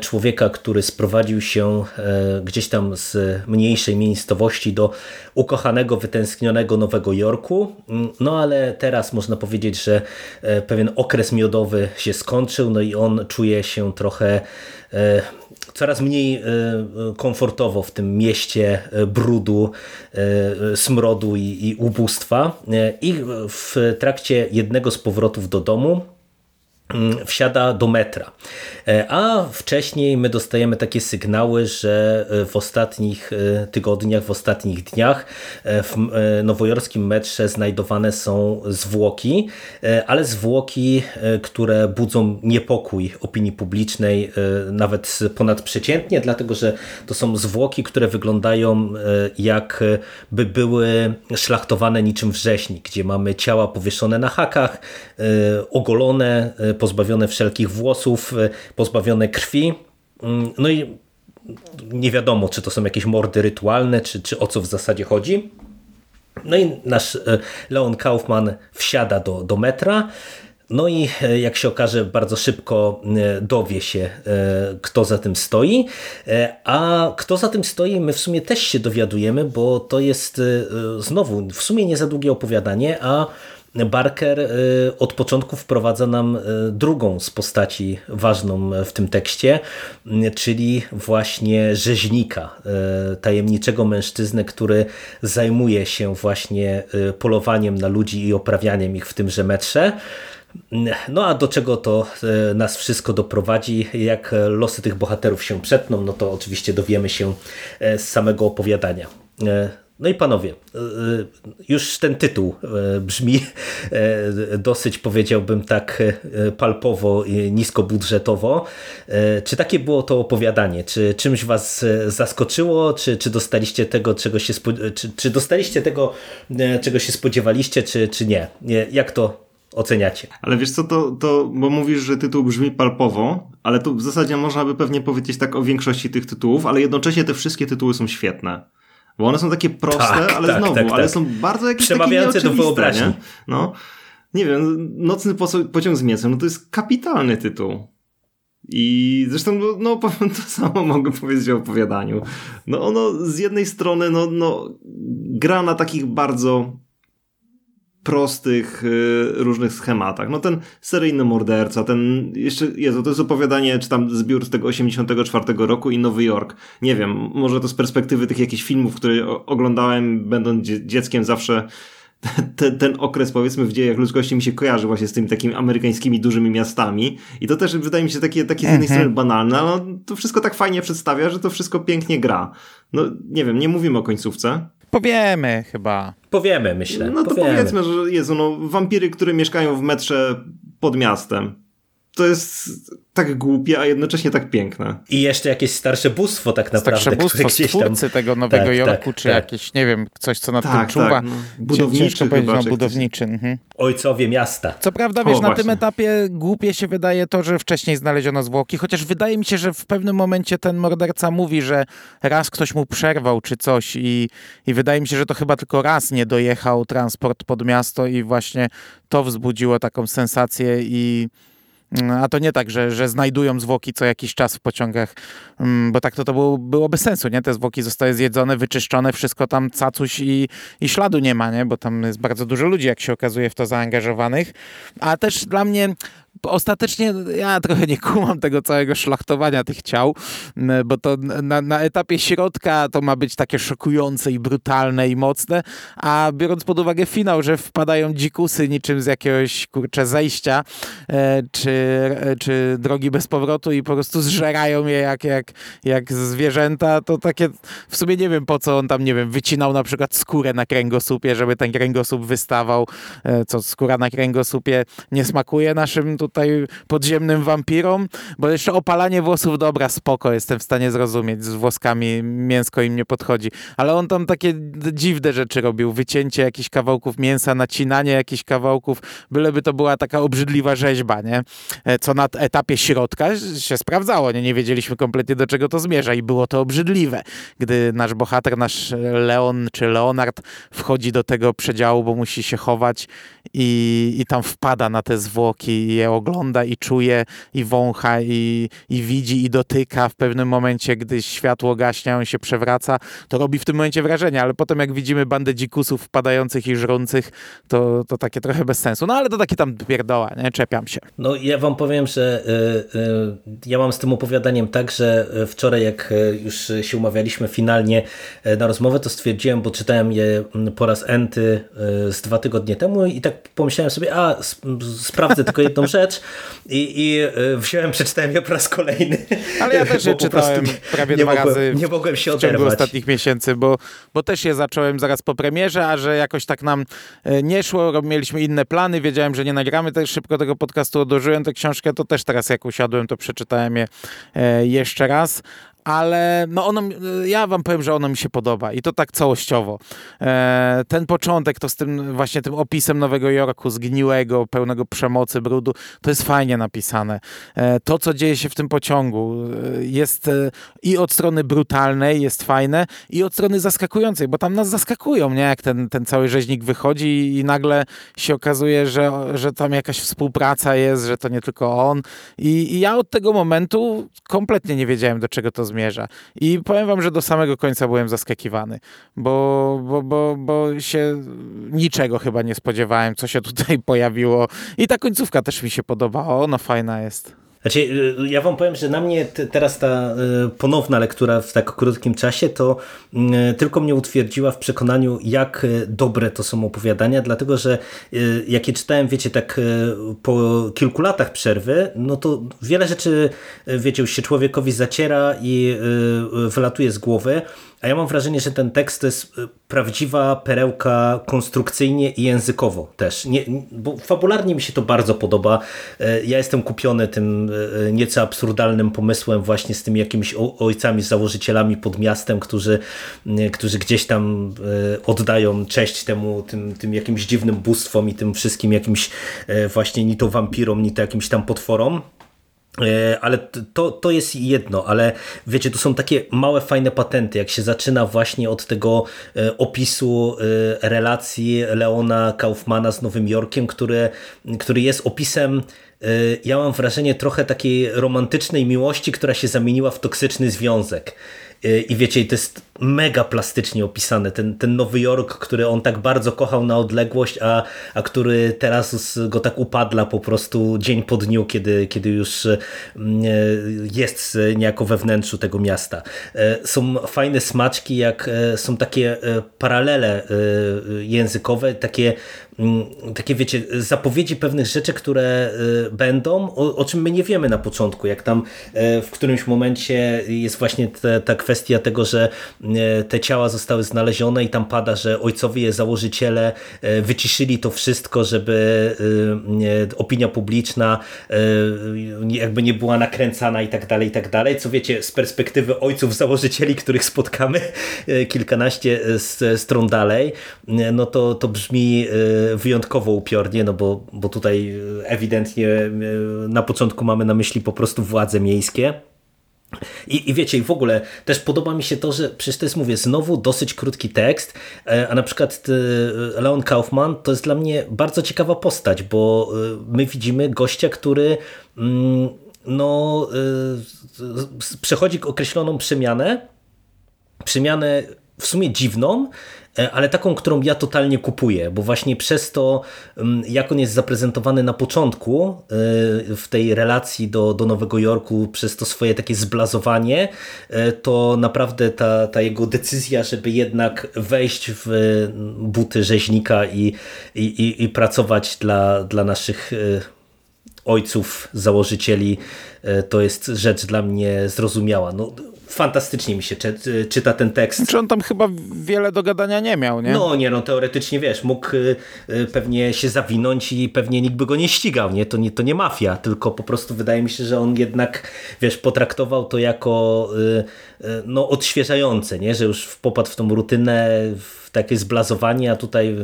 człowieka, który sprowadził się gdzieś tam z mniejszej miejscowości do ukochanego, wytęsknionego Nowego Jorku. Mm, no ale teraz można powiedzieć, że pewien okres miodowy się skończył, no i on czuje się trochę coraz mniej e, komfortowo w tym mieście e, brudu, e, smrodu i, i ubóstwa. I w trakcie jednego z powrotów do domu wsiada do metra. E, a wcześniej my dostajemy takie sygnały, że e, w ostatnich e, tygodniach, w ostatnich dniach w nowojorskim metrze znajdowane są zwłoki, ale zwłoki, które budzą niepokój opinii publicznej nawet ponadprzeciętnie, dlatego że to są zwłoki, które wyglądają jakby były szlachtowane niczym wrześni, gdzie mamy ciała powieszone na hakach, ogolone, pozbawione wszelkich włosów, e, pozbawione krwi. Mm, no i nie wiadomo, czy to są jakieś mordy rytualne, czy, czy o co w zasadzie chodzi. No i nasz e, Leon Kaufman wsiada do, do metra. No i e, jak się okaże, bardzo szybko dowie się, kto za tym stoi. A kto za tym stoi, my w sumie też się dowiadujemy, bo to jest znowu w sumie nie za długie opowiadanie, a Barker y, od początku wprowadza nam y, drugą z postaci ważną w tym tekście, y, czyli właśnie rzeźnika, tajemniczego mężczyznę, który zajmuje się właśnie polowaniem na ludzi i oprawianiem ich w tymże metrze. No a do czego to nas wszystko doprowadzi, jak losy tych bohaterów się przetną, no to oczywiście dowiemy się z samego opowiadania. No i panowie, e, e, już ten tytuł e, brzmi dosyć, powiedziałbym tak palpowo, niskobudżetowo. Czy takie było to opowiadanie? Czy czymś was zaskoczyło? Czy, czy dostaliście tego, czego się czy, czy dostaliście tego, czego się spodziewaliście, czy, czy nie? Jak to oceniacie? Ale wiesz co, to, to bo mówisz, że tytuł brzmi palpowo, ale to w zasadzie można by pewnie powiedzieć tak o większości tych tytułów, ale jednocześnie te wszystkie tytuły są świetne. Bo one są takie proste, tak, ale tak, znowu, tak, ale tak. są bardzo jakieś Przemawiające takie do wyobraźni. Nie? No. Nie wiem, Nocny pociąg z mięsem, no to jest kapitalny tytuł. I zresztą, no, no powiem to samo mogę powiedzieć o opowiadaniu. No ono z jednej strony, no, no gra na takich bardzo prostych, y, różnych schematach. No ten seryjny morderca, ten jeszcze, Jezu, to jest opowiadanie, czy tam zbiór z tego 84 roku i Nowy Jork. Nie wiem, może to z perspektywy tych jakichś filmów, które oglądałem będąc dzieckiem zawsze ten, ten okres powiedzmy w dziejach ludzkości mi się kojarzy właśnie z tymi takimi amerykańskimi dużymi miastami i to też wydaje mi się takie, takie z jednej mhm. strony banalne, ale to wszystko tak fajnie przedstawia, że to wszystko pięknie gra. No nie wiem, nie mówimy o końcówce, Powiemy chyba. Powiemy, myślę. No to Powiemy. powiedzmy, że Jezu, no, wampiry, które mieszkają w metrze pod miastem. To jest tak głupie, a jednocześnie tak piękne. I jeszcze jakieś starsze bóstwo tak naprawdę. Starsze bóstwo, stwórcy tam... tego Nowego tak, Jorku, tak, czy tak. jakieś, nie wiem, coś, co nad tak, tym czuwa. Tak, no. Budowniczy powiedzieć, no, budowniczy. Mhm. Ojcowie miasta. Co prawda, wiesz, o, na tym etapie głupie się wydaje to, że wcześniej znaleziono zwłoki, chociaż wydaje mi się, że w pewnym momencie ten morderca mówi, że raz ktoś mu przerwał czy coś i, i wydaje mi się, że to chyba tylko raz nie dojechał transport pod miasto i właśnie to wzbudziło taką sensację i a to nie tak, że, że znajdują zwłoki co jakiś czas w pociągach, mm, bo tak to, to było, byłoby sensu, nie? Te zwłoki zostały zjedzone, wyczyszczone, wszystko tam cacuś i, i śladu nie ma, nie? Bo tam jest bardzo dużo ludzi, jak się okazuje, w to zaangażowanych. A też dla mnie ostatecznie ja trochę nie kumam tego całego szlachtowania tych ciał, bo to na, na, etapie środka to ma być takie szokujące i brutalne i mocne, a biorąc pod uwagę finał, że wpadają dzikusy niczym z jakiegoś kurcze zejścia e, czy, e, czy drogi bez powrotu i po prostu zżerają je jak, jak, jak zwierzęta, to takie w sumie nie wiem po co on tam, nie wiem, wycinał na przykład skórę na kręgosłupie, żeby ten kręgosłup wystawał, e, co skóra na kręgosłupie nie smakuje naszym tu tutaj podziemnym wampirom, bo jeszcze opalanie włosów, dobra, spoko, jestem w stanie zrozumieć, z włoskami mięsko im nie podchodzi, ale on tam takie dziwne rzeczy robił, wycięcie jakichś kawałków mięsa, nacinanie jakichś kawałków, byleby to była taka obrzydliwa rzeźba, nie? E, co na etapie środka się sprawdzało, nie? Nie wiedzieliśmy kompletnie do czego to zmierza i było to obrzydliwe, gdy nasz bohater, nasz Leon czy Leonard wchodzi do tego przedziału, bo musi się chować i, i tam wpada na te zwłoki i je ogląda i czuje i wącha i, i widzi i dotyka w pewnym momencie, gdy światło gaśnie, on się przewraca, to robi w tym momencie wrażenie, ale potem jak widzimy bandę dzikusów wpadających i żrących, to, to takie trochę bez sensu. No ale to takie tam pierdoła, nie? Czepiam się. No ja wam powiem, że y, y, ja mam z tym opowiadaniem tak, że wczoraj jak już się umawialiśmy finalnie na rozmowę, to stwierdziłem, bo czytałem je po raz enty z dwa tygodnie temu i tak pomyślałem sobie, a sprawdzę tylko jedną rzecz i, i e, wziąłem, przeczytałem je po raz kolejny. Ale ja też je [laughs] czytałem nie, prawie nie dwa mogłem, razy nie mogłem się w ciągu ostatnich miesięcy, bo, bo też je zacząłem zaraz po premierze, a że jakoś tak nam e, nie szło, mieliśmy inne plany, wiedziałem, że nie nagramy też szybko tego podcastu, odłożyłem tę książkę, to też teraz jak usiadłem, to przeczytałem je e, jeszcze raz, ale no ono, ja wam powiem, że ono mi się podoba i to tak całościowo. E, ten początek to z tym właśnie tym opisem Nowego Jorku, zgniłego, pełnego przemocy, brudu, to jest fajnie napisane. E, to, co dzieje się w tym pociągu e, jest e, i od strony brutalnej jest fajne i od strony zaskakującej, bo tam nas zaskakują, nie? Jak ten, ten cały rzeźnik wychodzi i nagle się okazuje, że, że tam jakaś współpraca jest, że to nie tylko on i, i ja od tego momentu kompletnie nie wiedziałem, do czego to zmierza zmierza. I powiem wam, że do samego końca byłem zaskakiwany, bo, bo, bo, bo się niczego chyba nie spodziewałem, co się tutaj [laughs] pojawiło. I ta końcówka też mi się podobała, ona fajna jest. Znaczy, y, ja wam powiem, że na mnie teraz ta y, ponowna lektura w tak krótkim czasie to y, tylko mnie utwierdziła w przekonaniu, jak dobre to są opowiadania, dlatego że jak je czytałem, wiecie, tak po kilku latach przerwy, no to wiele rzeczy, wiecie, już się człowiekowi zaciera i wylatuje z głowy, a ja mam wrażenie, że ten tekst to jest y, prawdziwa perełka konstrukcyjnie i językowo też. Nie, bo fabularnie mi się to bardzo podoba. Ja jestem kupiony tym nieco absurdalnym pomysłem właśnie z tymi jakimiś ojcami, założycielami pod miastem, którzy, którzy gdzieś tam e, oddają cześć temu, tym, tym jakimś dziwnym bóstwom i tym wszystkim jakimś właśnie ni to wampirom, ni to jakimś tam potworom. E, ale to, to jest jedno, ale wiecie, to są takie małe, fajne patenty, jak się zaczyna właśnie od tego e, opisu e, relacji Leona Kaufmana z Nowym Jorkiem, który, który jest opisem ja mam wrażenie trochę takiej romantycznej miłości, która się zamieniła w toksyczny związek. I wiecie, to jest mega plastycznie opisane. Ten, ten Nowy Jork, który on tak bardzo kochał na odległość, a, a który teraz go tak upadla po prostu dzień po dniu, kiedy, kiedy już e, jest niejako we wnętrzu tego miasta. E, są fajne smaczki, jak e, są takie paralele językowe, takie mm, takie wiecie, zapowiedzi pewnych rzeczy, które będą, o, o, czym my nie wiemy na początku, jak tam w którymś momencie jest właśnie ta kwestia tego, że te ciała zostały znalezione i tam pada, że ojcowie założyciele wyciszyli to wszystko, żeby opinia publiczna jakby nie była nakręcana i tak dalej, i tak dalej. Co wiecie, z perspektywy ojców założycieli, których spotkamy kilkanaście stron dalej, no to, to brzmi wyjątkowo upiornie, no bo, bo tutaj ewidentnie na początku mamy na myśli po prostu władze miejskie. I, I wiecie, i w ogóle też podoba mi się to, że przecież to jest, mówię, znowu dosyć krótki tekst, e, a na przykład e, Leon Kaufman to jest dla mnie bardzo ciekawa postać, bo e, my widzimy gościa, który mm, no, przechodzi określoną przemianę, przemianę w sumie dziwną, ale taką, którą ja totalnie kupuję, bo właśnie przez to, mm, jak on jest zaprezentowany na początku e, w tej relacji do, do Nowego Jorku, przez to swoje takie zblazowanie, e, to naprawdę ta, ta jego decyzja, żeby jednak wejść w buty rzeźnika i, i, i pracować dla, dla naszych ojców, założycieli, to jest rzecz dla mnie zrozumiała. No, fantastycznie mi się czyta ten tekst. Czy on tam chyba wiele do gadania nie miał, nie? No nie, no teoretycznie wiesz, mógł y, y, pewnie się zawinąć i pewnie nikt by go nie ścigał, nie? To nie, to nie mafia, tylko po prostu wydaje mi się, że on jednak, wiesz, potraktował to jako y, no odświeżające, nie? Że już popadł w tą rutynę, w takie zblazowanie, a tutaj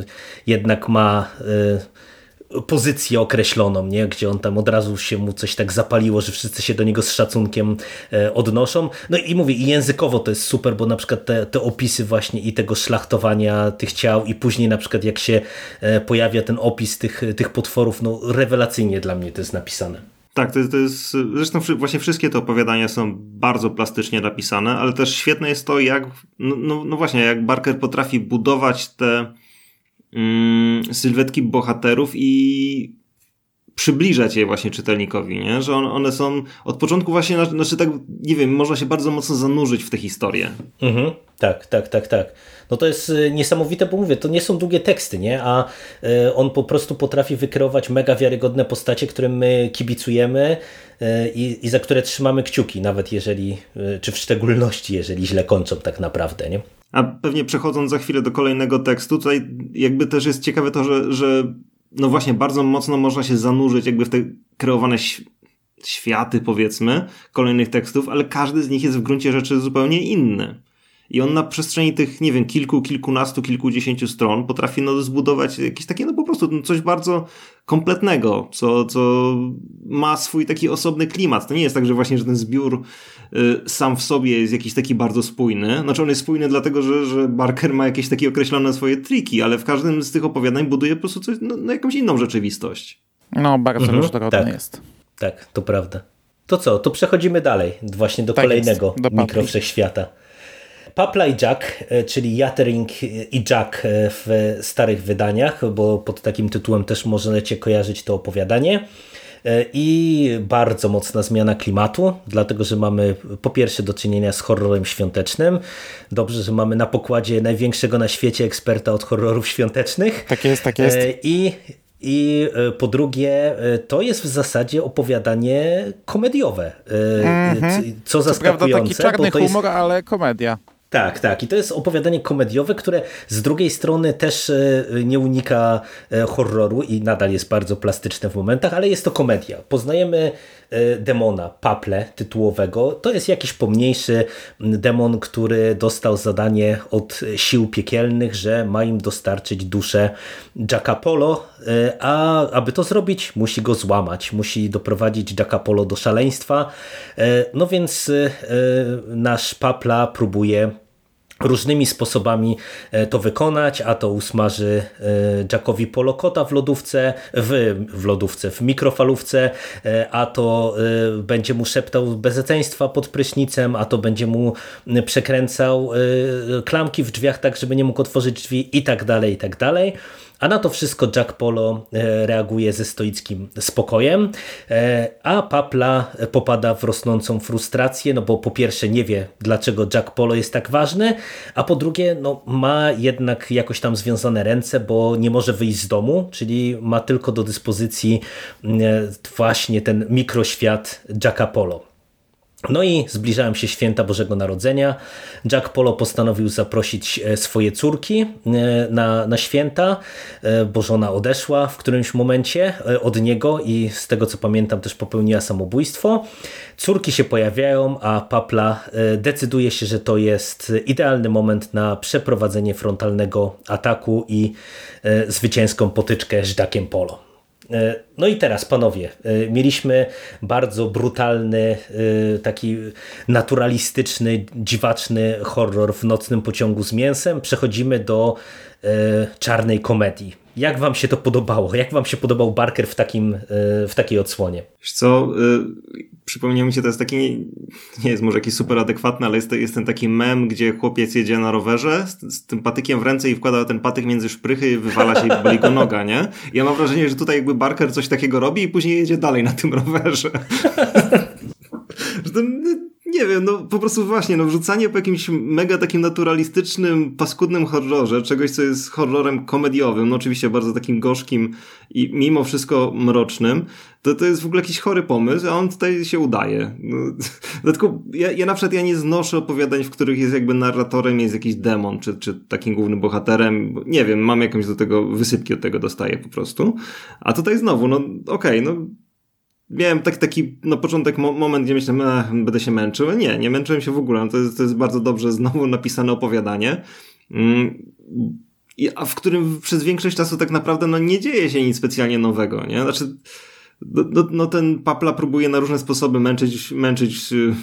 jednak ma pozycję określoną, nie? gdzie on tam od razu się mu coś tak zapaliło, że wszyscy się do niego z szacunkiem e, odnoszą. No i mówię, i językowo to jest super, bo na przykład te, te opisy właśnie i tego szlachtowania tych ciał i później na przykład jak się e, pojawia ten opis tych, tych potworów, no rewelacyjnie dla mnie to jest napisane. Tak, to, to jest, zresztą właśnie wszystkie te opowiadania są bardzo plastycznie napisane, ale też świetne jest to, jak, no, no, no właśnie, jak Barker potrafi budować te mm, sylwetki bohaterów i przybliżać je właśnie czytelnikowi, nie? że on, one są od początku właśnie, znaczy tak, nie wiem, można się bardzo mocno zanurzyć w tę historię. Mhm, tak, tak, tak, tak. No to jest y, niesamowite, bo mówię, to nie są długie teksty, nie? A y, on po prostu potrafi wykreować mega wiarygodne postacie, którym my kibicujemy y, i, i za które trzymamy kciuki, nawet jeżeli, czy w szczególności, jeżeli źle kończą tak naprawdę, nie? A pewnie przechodząc za chwilę do kolejnego tekstu, tutaj jakby też jest ciekawe to, że, że no właśnie bardzo mocno można się zanurzyć jakby w te kreowane światy powiedzmy kolejnych tekstów, ale każdy z nich jest w gruncie rzeczy zupełnie inny. I on na przestrzeni tych, nie wiem, kilku, kilkunastu, kilkudziesięciu stron potrafi no, zbudować jakieś takie, no po prostu no, coś bardzo kompletnego, co, co ma swój taki osobny klimat. To nie jest tak, że właśnie, że ten zbiór y, sam w sobie jest jakiś taki bardzo spójny. Znaczy on jest spójny dlatego, że, że Barker ma jakieś takie określone swoje triki, ale w każdym z tych opowiadań buduje po prostu coś, no, no jakąś inną rzeczywistość. No, bardzo mhm, różnorodne tak, jest. Tak, to prawda. To co, to przechodzimy dalej, właśnie do tak kolejnego jest, do mikrowszechświata. Papla i Jack, e, czyli Yattering i Jack e, w starych wydaniach, bo pod takim tytułem też możecie kojarzyć to opowiadanie. E, I bardzo mocna zmiana klimatu, dlatego że mamy po pierwsze do czynienia z horrorem świątecznym. Dobrze, że mamy na pokładzie największego na świecie eksperta od horrorów świątecznych. Tak jest, tak jest. I i po drugie, to jest w zasadzie opowiadanie komediowe. Mm -hmm. Co zaskakujące. Co prawda taki czarny humor, jest... ale komedia. Tak, tak. I to jest opowiadanie komediowe, które z drugiej strony też e, nie unika e, horroru i nadal jest bardzo plastyczne w momentach, ale jest to komedia. Poznajemy demona, Paple tytułowego. To jest jakiś pomniejszy demon, który dostał zadanie od sił piekielnych, że ma im dostarczyć duszę Jacka Polo, a aby to zrobić, musi go złamać, musi doprowadzić Jacka Polo do szaleństwa. No więc nasz Papla próbuje różnymi sposobami e, to wykonać, a to usmaży e, Jackowi polokota w lodówce, w, w lodówce, w mikrofalówce, e, a to będzie mu szeptał bezeceństwa pod prysznicem, a to będzie mu przekręcał klamki w drzwiach tak, żeby nie mógł otworzyć drzwi i tak dalej, i tak dalej. A na to wszystko Jack Polo e, reaguje ze stoickim spokojem, e, a Papla popada w rosnącą frustrację, no bo po pierwsze nie wie, dlaczego Jack Polo jest tak ważny, a po drugie no, ma jednak jakoś tam związane ręce, bo nie może wyjść z domu, czyli ma tylko do dyspozycji e, właśnie ten mikroświat Jacka Polo. No i zbliżają się święta Bożego Narodzenia. Jack Polo postanowił zaprosić e, swoje córki e, na, na święta, e, bo żona odeszła w którymś momencie od niego i z tego co pamiętam też popełniła samobójstwo. Córki się pojawiają, a Papla decyduje się, że to jest idealny moment na przeprowadzenie frontalnego ataku i zwycięską potyczkę z Jackiem Polo. E, no i teraz, panowie, e, mieliśmy bardzo brutalny, e, taki naturalistyczny, dziwaczny horror w nocnym pociągu z mięsem. Przechodzimy do czarnej komedii. Jak wam się to podobało? Jak wam się podobał Barker w, takim, w takiej odsłonie? Wiesz co, przypomniał mi się, to jest taki, nie jest może jakiś super adekwatny, ale jest, jest ten taki mem, gdzie chłopiec jedzie na rowerze z, z, tym patykiem w ręce i wkłada ten patyk między szprychy i wywala się i boli go noga, nie? Ja mam wrażenie, że tutaj jakby Barker coś takiego robi i później jedzie dalej na tym rowerze. [laughs] że ten, nie wiem, no po prostu właśnie, no wrzucanie po jakimś mega takim naturalistycznym, paskudnym horrorze, czegoś, co jest horrorem komediowym, no oczywiście bardzo takim gorzkim i mimo wszystko mrocznym, to to jest w ogóle jakiś chory pomysł, a on tutaj się udaje. No, [laughs] dlatego ja, ja na przykład ja nie znoszę opowiadań, w których jest jakby narratorem jest jakiś demon, czy, czy takim głównym bohaterem, nie wiem, mam jakąś do tego, wysypki od tego dostaję po prostu. A tutaj znowu, no okej, okay, no miałem taki, taki na początek mo moment, gdzie myślałem, będę się męczył. Nie, nie męczyłem się w ogóle. To jest, to jest bardzo dobrze znowu napisane opowiadanie. Mm, a w którym przez większość czasu tak naprawdę no, nie dzieje się nic specjalnie nowego, nie? Znaczy, no, no, no ten Papla próbuje na różne sposoby męczyć, męczyć yy,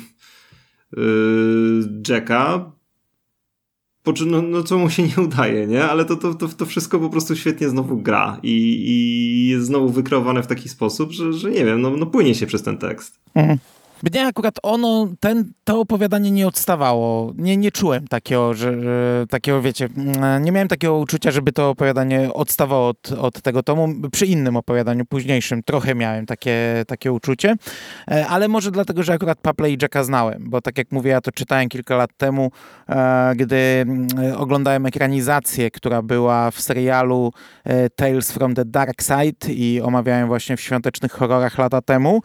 Jacka, no, no co mu się nie udaje, nie? Ale to, to, to, to wszystko po prostu świetnie znowu gra i, i jest znowu wykreowane w taki sposób, że, że nie wiem, no, no płynie się przez ten tekst. Mhm. Mnie akurat ono, ten, to opowiadanie nie odstawało. Nie, nie czułem takiego, że, że, takiego, wiecie, mm, nie miałem takiego uczucia, żeby to opowiadanie odstawało od, od tego tomu. Przy innym opowiadaniu, późniejszym, trochę miałem takie, takie uczucie, e, ale może dlatego, że akurat Paple i Jacka znałem, bo tak jak mówię, ja to czytałem kilka lat temu, e, gdy mm, oglądałem ekranizację, która była w serialu e, Tales from the Dark Side i omawiałem właśnie w świątecznych horrorach lata temu,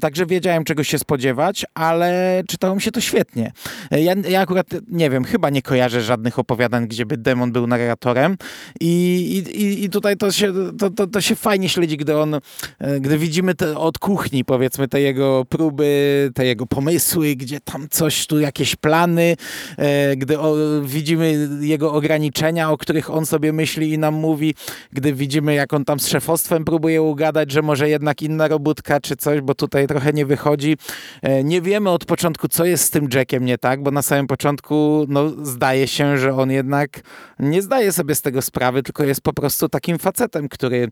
także wiedziałem, czego się spodziewać spodziewać, ale czytało mi się to świetnie. Ja, ja akurat, nie wiem, chyba nie kojarzę żadnych opowiadań, gdzie by demon był narratorem i, i, i tutaj to się, to, to, to się fajnie śledzi, gdy on, e, gdy widzimy od kuchni, powiedzmy, te jego próby, te jego pomysły, gdzie tam coś, tu jakieś plany, e, gdy o, widzimy jego ograniczenia, o których on sobie myśli i nam mówi, gdy widzimy, jak on tam z szefostwem próbuje ugadać, że może jednak inna robótka czy coś, bo tutaj trochę nie wychodzi. E, nie wiemy od początku, co jest z tym Jackiem nie tak, bo na samym początku no, zdaje się, że on jednak nie zdaje sobie z tego sprawy, tylko jest po prostu takim facetem, który,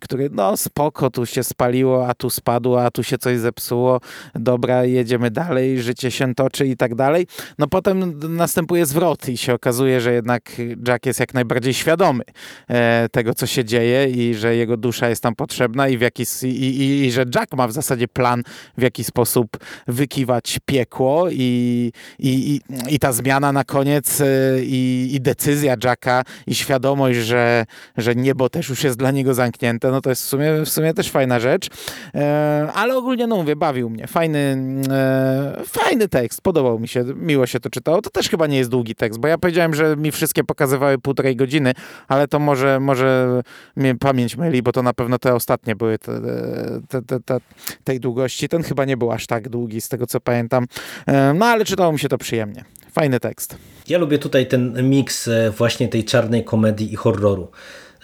który no spoko, tu się spaliło, a tu spadło, a tu się coś zepsuło, dobra, jedziemy dalej, życie się toczy i tak dalej. No potem następuje zwrot i się okazuje, że jednak Jack jest jak najbardziej świadomy e, tego, co się dzieje i że jego dusza jest tam potrzebna i, w jaki, i, i, i że Jack ma w zasadzie plan, w jaki sposób wykiwać piekło i, i, i, i ta zmiana na koniec e, i, i decyzja Jacka i świadomość, że, że niebo też już jest dla niego zamknięte, no to jest w sumie, w sumie też fajna rzecz. E, ale ogólnie, no mówię, bawił mnie. Fajny, e, fajny tekst, podobał mi się, miło się to czytało. To też chyba nie jest długi tekst, bo ja powiedziałem, że mi wszystkie pokazywały półtorej godziny, ale to może, może mnie pamięć myli, bo to na pewno te ostatnie były te, te, te tej długości. Ten chyba nie był aż tak długi, z tego co pamiętam. E, no ale czytało mi się to przyjemnie. Fajny tekst. Ja lubię tutaj ten miks właśnie tej czarnej komedii i horroru.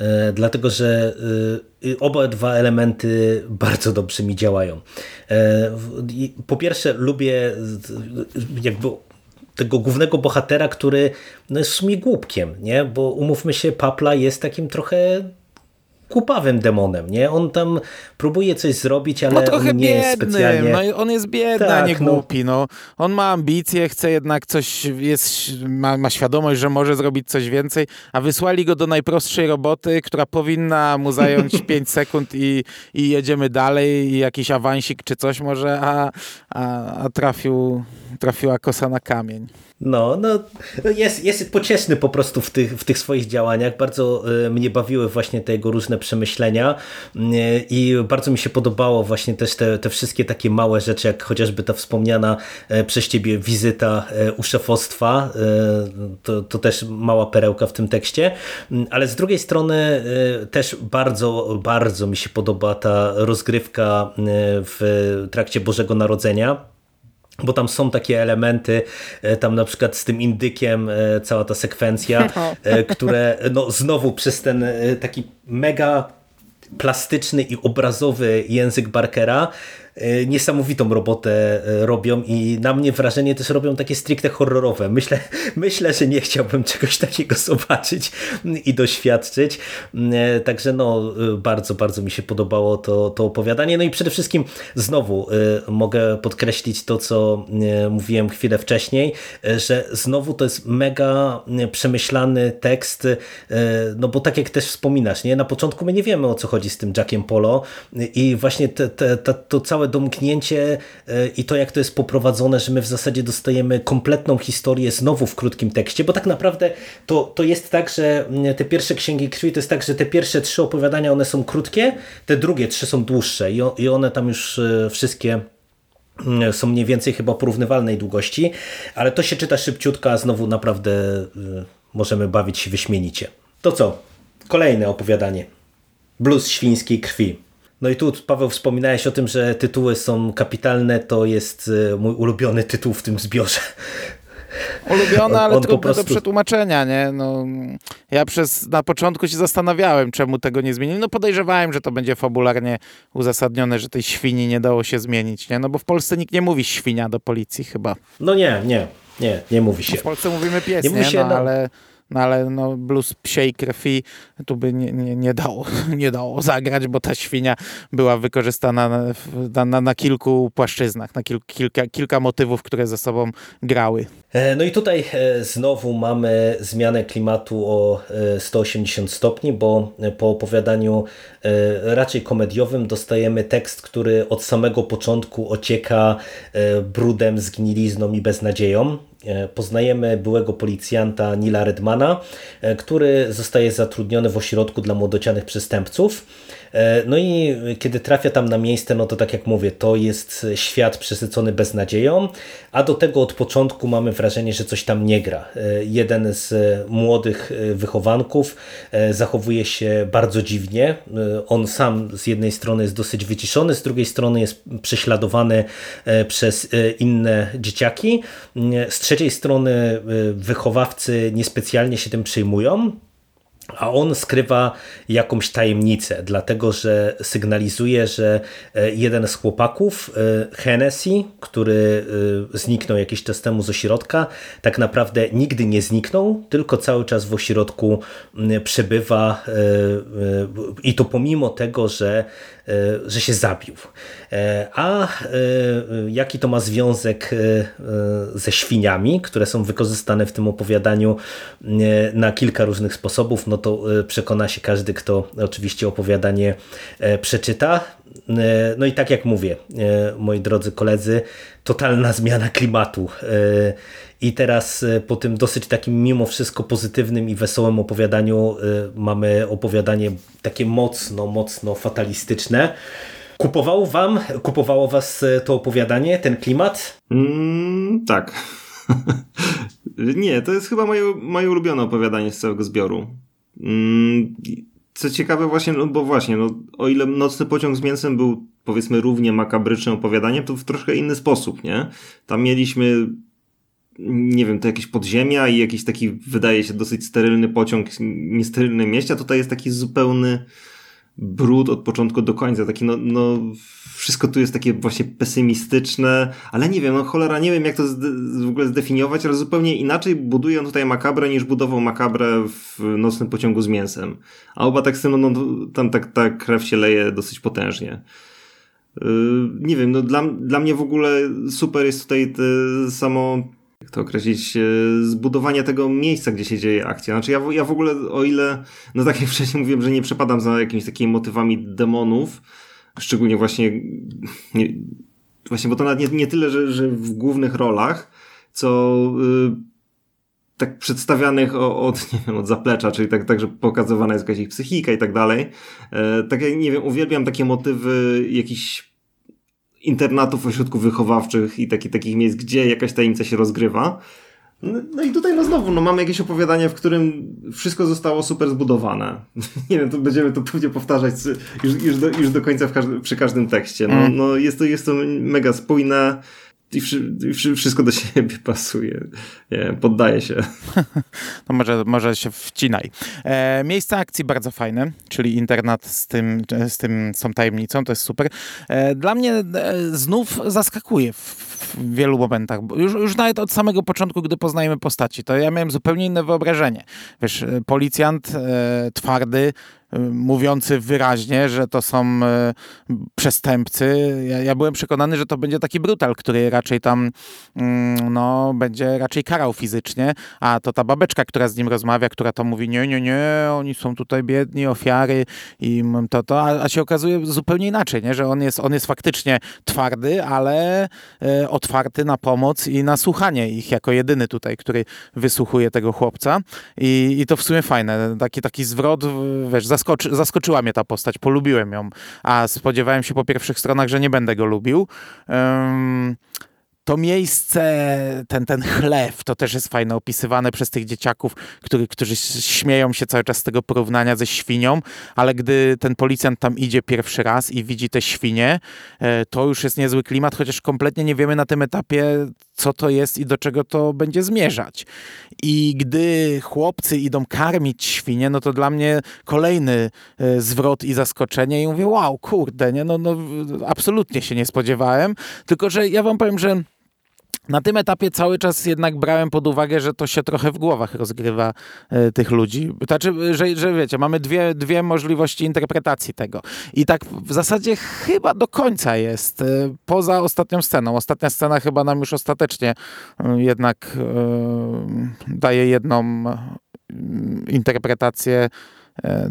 E, dlatego że e, oba dwa elementy bardzo dobrze mi działają. E, po pierwsze lubię jakby tego głównego bohatera, który no jest w sumie głupkiem, nie? bo umówmy się, Papla jest takim trochę kupawym demonem, nie? On tam próbuje coś zrobić, ale no trochę on nie biedny, jest specjalnie... No, on jest biedny, tak, a nie no. głupi. No. On ma ambicje, chce jednak coś, jest, ma, ma świadomość, że może zrobić coś więcej, a wysłali go do najprostszej roboty, która powinna mu zająć [laughs] 5 sekund i, i jedziemy dalej i jakiś awansik czy coś może, a, a, a trafił trafiła kosa na kamień. No, no jest, jest pocieszny po prostu w tych, w tych swoich działaniach. Bardzo e, mnie bawiły właśnie te jego różne przemyślenia e, i bardzo mi się podobało właśnie też te, te wszystkie takie małe rzeczy, jak chociażby ta wspomniana e, przez ciebie wizyta u szefostwa. To, to też mała perełka w tym tekście. Ale z drugiej strony też bardzo, bardzo mi się podoba ta rozgrywka w trakcie Bożego Narodzenia bo tam są takie elementy, e, tam na przykład z tym indykiem e, cała ta sekwencja, [laughs] e, które no znowu przez ten taki mega plastyczny i obrazowy język Barkera niesamowitą robotę e, robią i na mnie wrażenie też robią takie stricte horrorowe. Myślę, [laughs] myślę, że nie chciałbym czegoś takiego [laughs] zobaczyć i doświadczyć. E, także no, bardzo, bardzo mi się podobało to, to opowiadanie. No i przede wszystkim znowu mogę podkreślić to, co mówiłem chwilę wcześniej, że znowu to jest mega przemyślany tekst, no bo tak jak też wspominasz, nie? na początku my nie wiemy o co chodzi z tym Jackiem Polo i właśnie te, te, te, to całe domknięcie e, i to, jak to jest poprowadzone, że my w zasadzie dostajemy kompletną historię znowu w krótkim tekście, bo tak naprawdę to, to jest tak, że mm, te pierwsze Księgi Krwi to jest tak, że te pierwsze trzy opowiadania, one są krótkie, te drugie trzy są dłuższe i one tam już e, wszystkie mm, są mniej więcej chyba porównywalnej długości, ale to się czyta szybciutko, a znowu naprawdę e, możemy bawić się wyśmienicie. To co? Kolejne opowiadanie. Blues świńskiej krwi. No i tu Paweł wspominałeś o tym, że tytuły są kapitalne, to jest e, mój ulubiony tytuł w tym zbiorze. Ulubiony, ale on trudny prostu... do przetłumaczenia, nie? No, ja przez, na początku się zastanawiałem, czemu tego nie zmienili. No podejrzewałem, że to będzie fabularnie uzasadnione, że tej świni nie dało się zmienić, nie? No bo w Polsce nikt nie mówi świnia do policji chyba. No nie, nie, nie, nie mówi się. w Polsce mówimy pies, nie? nie? Się, no, no, ale no ale no, blues psiej krwi tu by nie, nie, nie, dało, [laughs] nie dało zagrać, bo ta świnia była wykorzystana na, na, na kilku płaszczyznach, na kil, kilka, kilka motywów, które ze sobą grały. E, no i tutaj e, znowu mamy zmianę klimatu o 180 e, stopni, bo po opowiadaniu raczej komediowym dostajemy tekst, który od samego początku ocieka brudem, zgnilizną i beznadzieją. E, poznajemy byłego policjanta Nila Redmana, e, który zostaje zatrudniony w ośrodku dla młodocianych przestępców. E, no i kiedy trafia tam na miejsce, no to tak jak mówię, to jest świat przesycony beznadzieją, a do tego od początku mamy wrażenie, że coś tam nie gra. E, jeden z młodych e, wychowanków zachowuje się bardzo dziwnie. On sam z jednej strony jest dosyć wyciszony, z drugiej strony jest prześladowany przez inne dzieciaki. Z trzeciej strony wychowawcy niespecjalnie się tym przejmują, a on skrywa jakąś tajemnicę, dlatego że sygnalizuje, że e, jeden z chłopaków, e, Hennessy, który e, zniknął jakiś czas temu z ośrodka, tak naprawdę nigdy nie zniknął, tylko cały czas w ośrodku przebywa i to pomimo tego, że że się zabił. E, a e, jaki to ma związek ze świniami, które są wykorzystane w tym opowiadaniu na kilka różnych sposobów, no to przekona się każdy, kto oczywiście opowiadanie przeczyta. No i tak jak mówię, moi drodzy koledzy, totalna zmiana klimatu. I teraz po tym dosyć takim mimo wszystko pozytywnym i wesołym opowiadaniu mamy opowiadanie takie mocno, mocno fatalistyczne. Kupowało wam, kupowało was to opowiadanie, ten klimat? Mm, tak. [laughs] Nie, to jest chyba moje, moje ulubione opowiadanie z całego zbioru. Mm, co ciekawe właśnie, no bo właśnie, no, o ile Nocny Pociąg z Mięsem był powiedzmy równie makabrycznym opowiadaniem, to w troszkę inny sposób, nie? Tam mieliśmy nie wiem, to jakieś podziemia i jakiś taki, wydaje się, dosyć sterylny pociąg, niesterylne mieście, a tutaj jest taki zupełny brud od początku do końca, taki no, no wszystko tu jest takie właśnie pesymistyczne, ale nie wiem, no cholera, nie wiem jak to w ogóle zdefiniować, ale zupełnie inaczej budują tutaj makabrę niż budował makabrę w Nocnym Pociągu z Mięsem. A oba teksty, no, no tam tak ta krew się leje dosyć potężnie. Yy, nie wiem, no dla, dla mnie w ogóle super jest tutaj samo jak to określić, e, zbudowanie tego miejsca, gdzie się dzieje akcja. Znaczy ja, ja w ogóle, o ile, no tak jak [laughs] wcześniej mówiłem, że nie przepadam za jakimiś takimi motywami demonów, szczególnie właśnie nie, właśnie, bo to nawet nie, nie tyle, że, że w głównych rolach, co y, tak przedstawianych od, [laughs] nie wiem, od zaplecza, czyli tak, tak że pokazywana jest jakaś ich psychika i tak dalej. E, tak jak, nie wiem, uwielbiam takie motywy jakichś internatów, ośrodków wychowawczych i taki, takich miejsc, gdzie jakaś tajemnica się rozgrywa. No, no, i tutaj no znowu, no mamy jakieś opowiadanie, w którym wszystko zostało super zbudowane. [laughs] Nie wiem, to będziemy to pewnie powtarzać już, już, do, już do końca każdy, przy każdym tekście. No, mm. no jest, to, jest to mega spójne i, wszystko do siebie [laughs] pasuje. Nie, poddaje się. [laughs] No może, może się wcinaj. E, miejsce akcji bardzo fajne, czyli internat z tym, z tym, z tą tajemnicą, to jest super. E, dla mnie e, znów zaskakuje w, w wielu momentach. Już, już nawet od samego początku, gdy poznajemy postaci, to ja miałem zupełnie inne wyobrażenie. Wiesz, e, policjant e, twardy, mówiący wyraźnie, że to są e, przestępcy. Ja, ja, byłem przekonany, że to będzie taki brutal, który raczej tam mm, no, będzie raczej karał fizycznie, a to ta babeczka, która z nim rozmawia, która to mówi, nie, nie, nie, oni są tutaj biedni, ofiary i to, to, a, a się okazuje zupełnie inaczej, nie? że on jest, on jest faktycznie twardy, ale e, otwarty na pomoc i na słuchanie ich jako jedyny tutaj, który wysłuchuje tego chłopca i, i to w sumie fajne, taki, taki zwrot, wiesz, zaskoczy, zaskoczyła mnie ta postać, polubiłem ją, a spodziewałem się po pierwszych stronach, że nie będę go lubił. Um, to miejsce, ten, ten chlew, to też jest fajne, opisywane przez tych dzieciaków, który, którzy śmieją się cały czas z tego porównania ze świnią, ale gdy ten policjant tam idzie pierwszy raz i widzi te świnie, e, to już jest niezły klimat, chociaż kompletnie nie wiemy na tym etapie, co to jest i do czego to będzie zmierzać. I gdy chłopcy idą karmić świnie, no to dla mnie kolejny e, zwrot i zaskoczenie i mówię, wow, kurde, nie? No, no absolutnie się nie spodziewałem, tylko że ja wam powiem, że na tym etapie cały czas jednak brałem pod uwagę, że to się trochę w głowach rozgrywa y, tych ludzi. Znaczy, że, że wiecie, mamy dwie, dwie możliwości interpretacji tego. I tak w zasadzie chyba do końca jest, y, poza ostatnią sceną. Ostatnia scena chyba nam już ostatecznie y, jednak daje jedną interpretację E,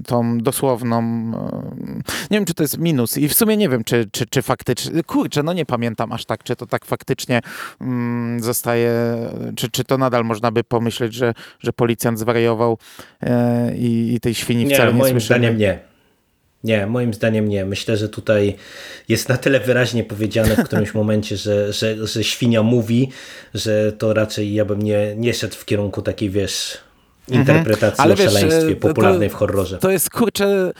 tą dosłowną. E, nie wiem, czy to jest minus i w sumie nie wiem, czy, czy, czy faktycznie. Kurczę, no nie pamiętam aż tak, czy to tak faktycznie mm, zostaje, czy, czy to nadal można by pomyśleć, że, że policjant zwariował e, i, i tej świni nie, wcale nie moim słyszymy. zdaniem nie. Nie, moim zdaniem nie. Myślę, że tutaj jest na tyle wyraźnie powiedziane w którymś [laughs] momencie, że, że, że świnia mówi, że to raczej ja bym nie, nie szedł w kierunku takiej, wiesz. Interpretacji Ale o szaleństwie popularnej to, w horrorze. To jest kurczę,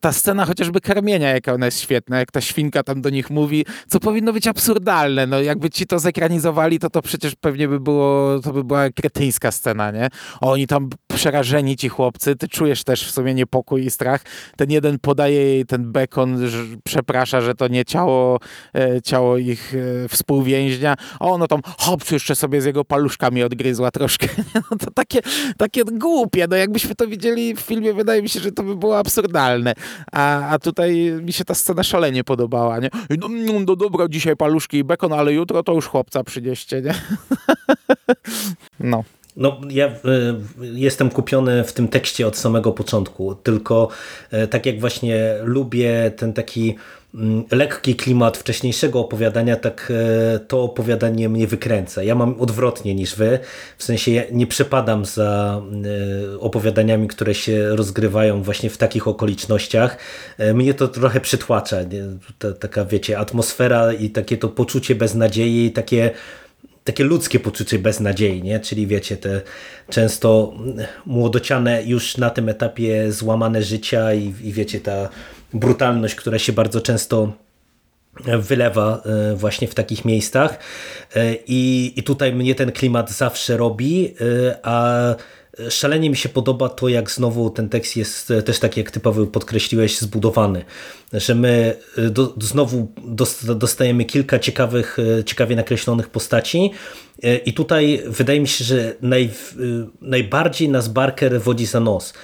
ta scena chociażby karmienia, jaka ona jest świetna, jak ta świnka tam do nich mówi, co powinno być absurdalne. No jakby ci to zekranizowali, to to przecież pewnie by było, to by była kretyńska scena, nie? Oni tam przerażeni ci chłopcy, ty czujesz też w sumie niepokój i strach. Ten jeden podaje jej ten bekon, że przeprasza, że to nie ciało, e, ciało ich e, współwięźnia. O, no tam hopcu jeszcze sobie z jego paluszkami odgryzła troszkę. [laughs] No to takie, takie głupie. No jakbyśmy to widzieli w filmie, wydaje mi się, że to by było absurdalne. A, a tutaj mi się ta scena szalenie podobała, nie? No, no, no dobra, dzisiaj paluszki i bekon, ale jutro to już chłopca przynieście, nie? [laughs] no. No, ja y, jestem kupiony w tym tekście od samego początku, tylko y, tak jak właśnie lubię ten taki lekki klimat wcześniejszego opowiadania, tak e, to opowiadanie mnie wykręca. Ja mam odwrotnie niż wy, w sensie ja nie przepadam za e, opowiadaniami, które się rozgrywają właśnie w takich okolicznościach. E, mnie to trochę przytłacza, ta, taka wiecie, atmosfera i takie to poczucie beznadziei takie takie ludzkie poczucie beznadziei, nie? czyli wiecie, te często młodociane już na tym etapie złamane życia i, i wiecie, ta brutalność, która się bardzo często wylewa e, właśnie w takich miejscach e, i, i tutaj mnie ten klimat zawsze robi, e, a szalenie mi się podoba to, jak znowu ten tekst jest też tak, jak ty Paweł podkreśliłeś, zbudowany. Że my do, znowu dostajemy kilka ciekawych, ciekawie nakreślonych postaci, I tutaj wydaje mi się, że naj, najbardziej nas Barker wodzi za nos,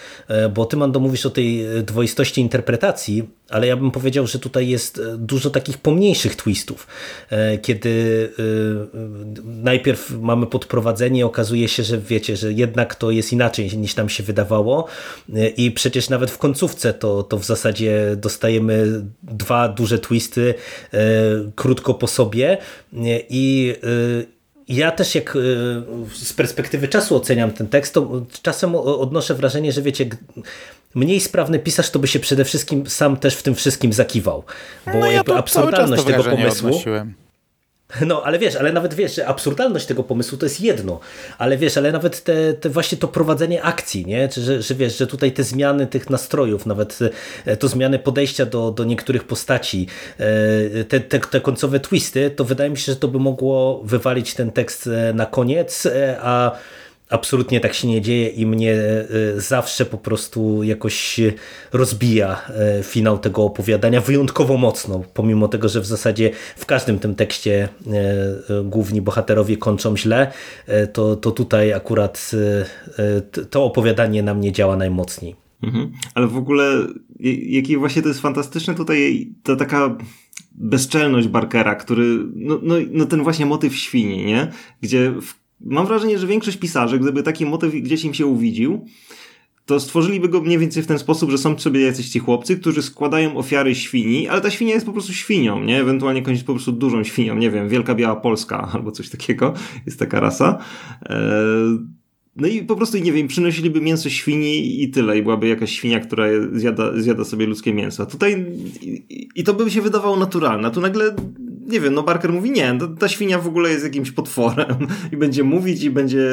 bo ty, Mando, mówisz o tej dwoistości interpretacji, ale ja bym powiedział, że tutaj jest dużo takich pomniejszych twistów, kiedy najpierw mamy podprowadzenie, okazuje się, że wiecie, że jednak to jest inaczej niż nam się wydawało i przecież nawet w końcówce to, to w zasadzie dostajemy dwa duże twisty krótko po sobie i ja też jak z perspektywy czasu oceniam ten tekst, to czasem odnoszę wrażenie, że wiecie, mniej sprawny pisarz to by się przede wszystkim sam też w tym wszystkim zakiwał. Bo no ja absurdalność tego pomysłu. Odnosiłem. No, ale wiesz, ale nawet wiesz, że absurdalność tego pomysłu to jest jedno, ale wiesz, ale nawet te, te właśnie to prowadzenie akcji, nie? Czy, że, że wiesz, że tutaj te zmiany tych nastrojów, nawet e, to zmiany podejścia do, do niektórych postaci, e, te, te, te końcowe twisty, to wydaje mi się, że to by mogło wywalić ten tekst e, na koniec, a absolutnie tak się nie dzieje i mnie e, zawsze po prostu jakoś rozbija e, finał tego opowiadania wyjątkowo mocno, pomimo tego, że w zasadzie w każdym tym tekście e, główni bohaterowie kończą źle, to, to tutaj akurat to opowiadanie na mnie działa najmocniej. Mhm. Ale w ogóle, jaki właśnie to jest fantastyczne tutaj, ta taka bezczelność Barkera, który, no, no, no ten właśnie motyw świni, nie? Gdzie w mam wrażenie, że większość pisarzy, gdyby taki motyw gdzieś im się uwidził, to stworzyliby go mniej więcej w ten sposób, że są sobie jacyś ci chłopcy, którzy składają ofiary świni, ale ta świnia jest po prostu świnią, nie? Ewentualnie kończyć po prostu dużą świnią, nie wiem, Wielka Biała Polska [laughs] albo coś takiego, jest taka rasa. Eee, no i po prostu, nie wiem, przynosiliby mięso świni i tyle, i byłaby jakaś świnia, która zjada, zjada sobie ludzkie mięso. Tutaj i, i to by się wydawało naturalne, a tu nagle nie wiem, no Barker mówi nie, ta, ta świnia w ogóle jest jakimś potworem i będzie mówić i będzie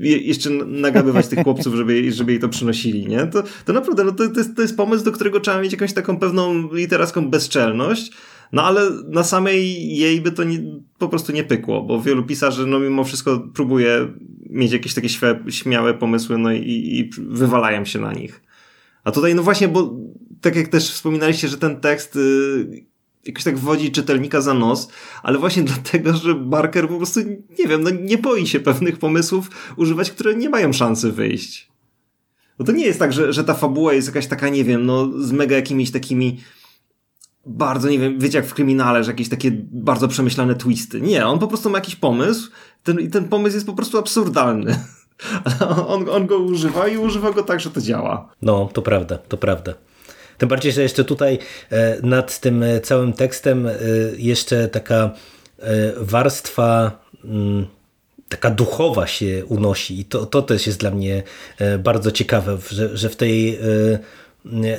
jeszcze nagabywać tych chłopców, żeby, żeby jej to przynosili, nie? To, to naprawdę, no to, to, jest, to jest pomysł, do którego trzeba mieć jakąś taką pewną literacką bezczelność, no ale na samej jej by to nie, po prostu nie pykło, bo wielu pisarzy, no mimo wszystko próbuje mieć jakieś takie śmiałe pomysły, no i, i wywalają się na nich. A tutaj, no właśnie, bo tak jak też wspominaliście, że ten tekst y, jakoś tak wodzi czytelnika za nos, ale właśnie [laughs] dlatego, że Barker po prostu, nie wiem, no nie boi się pewnych pomysłów używać, które nie mają szansy wyjść. Bo to nie jest tak, że, że ta fabuła jest jakaś taka, nie wiem, no z mega jakimiś takimi bardzo, nie wiem, wiecie jak w kryminale, że jakieś takie bardzo przemyślane twisty. Nie, on po prostu ma jakiś pomysł ten, i ten pomysł jest po prostu absurdalny. [laughs] on, on go używa i używa go tak, że to działa. No, to prawda, to prawda. Tym bardziej, że jeszcze tutaj e, nad tym e, całym tekstem e, jeszcze taka warstwa mm, taka duchowa się unosi i to, to też jest dla mnie bardzo ciekawe, że, że w tej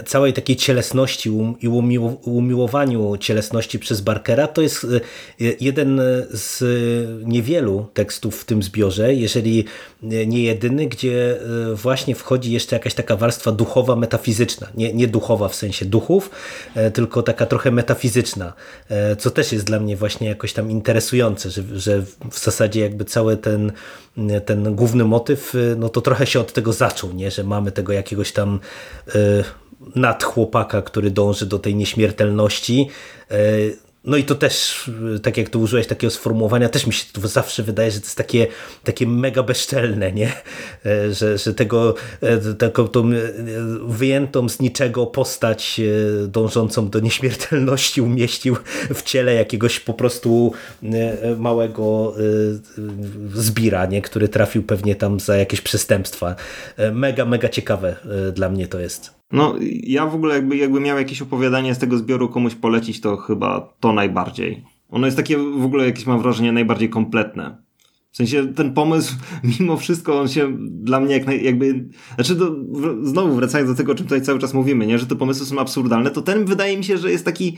całej takiej cielesności i umiłowaniu cielesności przez Barkera, to jest e, jeden z niewielu tekstów w tym zbiorze, jeżeli nie jedyny, gdzie e, właśnie wchodzi jeszcze jakaś taka warstwa duchowa, metafizyczna. Nie, nie duchowa w sensie duchów, e, tylko taka trochę metafizyczna, co też jest dla mnie właśnie jakoś tam interesujące, że, że w zasadzie jakby cały ten ten główny motyw, no to trochę się od tego zaczął, nie? że mamy tego jakiegoś tam nad chłopaka, który dąży do tej nieśmiertelności. E, no i to też, tak jak tu użyłeś takiego sformułowania, też mi się to zawsze wydaje, że to jest takie, takie mega bezczelne, nie? E, że, że tego, e, taką tą wyjętą z niczego postać dążącą do nieśmiertelności umieścił w ciele jakiegoś po prostu małego zbira, nie? który trafił pewnie tam za jakieś przestępstwa. Mega, mega ciekawe dla mnie to jest. No, ja w ogóle jakby, jakby miał jakieś opowiadanie z tego zbioru komuś polecić, to chyba to najbardziej. Ono jest takie w ogóle jakieś mam wrażenie najbardziej kompletne. W sensie ten pomysł, [laughs] mimo wszystko, on się dla mnie jak naj, jakby. Znaczy, znowu wracając do tego, o czym tutaj cały czas mówimy, nie? że te pomysły są absurdalne, to ten wydaje mi się, że jest taki.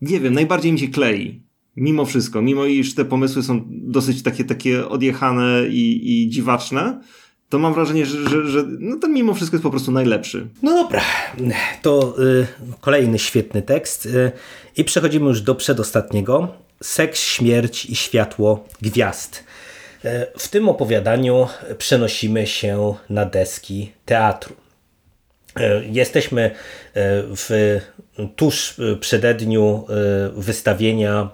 Nie wiem, najbardziej mi się klei. Mimo wszystko, mimo iż te pomysły są dosyć takie, takie odjechane i, i dziwaczne, to mam wrażenie, że, że, że no ten mimo wszystko jest po prostu najlepszy. No dobra, to y, kolejny świetny tekst y, i przechodzimy już do przedostatniego. Seks, śmierć i światło gwiazd. Y, w tym opowiadaniu przenosimy się na deski teatru. Y, jesteśmy y, w tuż przededniu wystawienia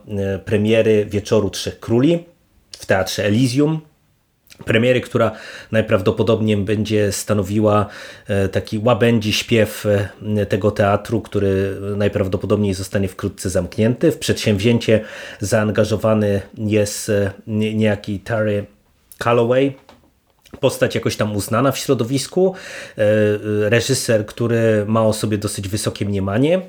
premiery Wieczoru Trzech Króli w Teatrze Elysium premiery, która najprawdopodobniej będzie stanowiła e, taki łabędzi śpiew e, tego teatru, który najprawdopodobniej zostanie wkrótce zamknięty. W przedsięwzięcie zaangażowany jest e, niejaki Terry Calloway, postać jakoś tam uznana w środowisku, reżyser, który ma o sobie dosyć wysokie mniemanie.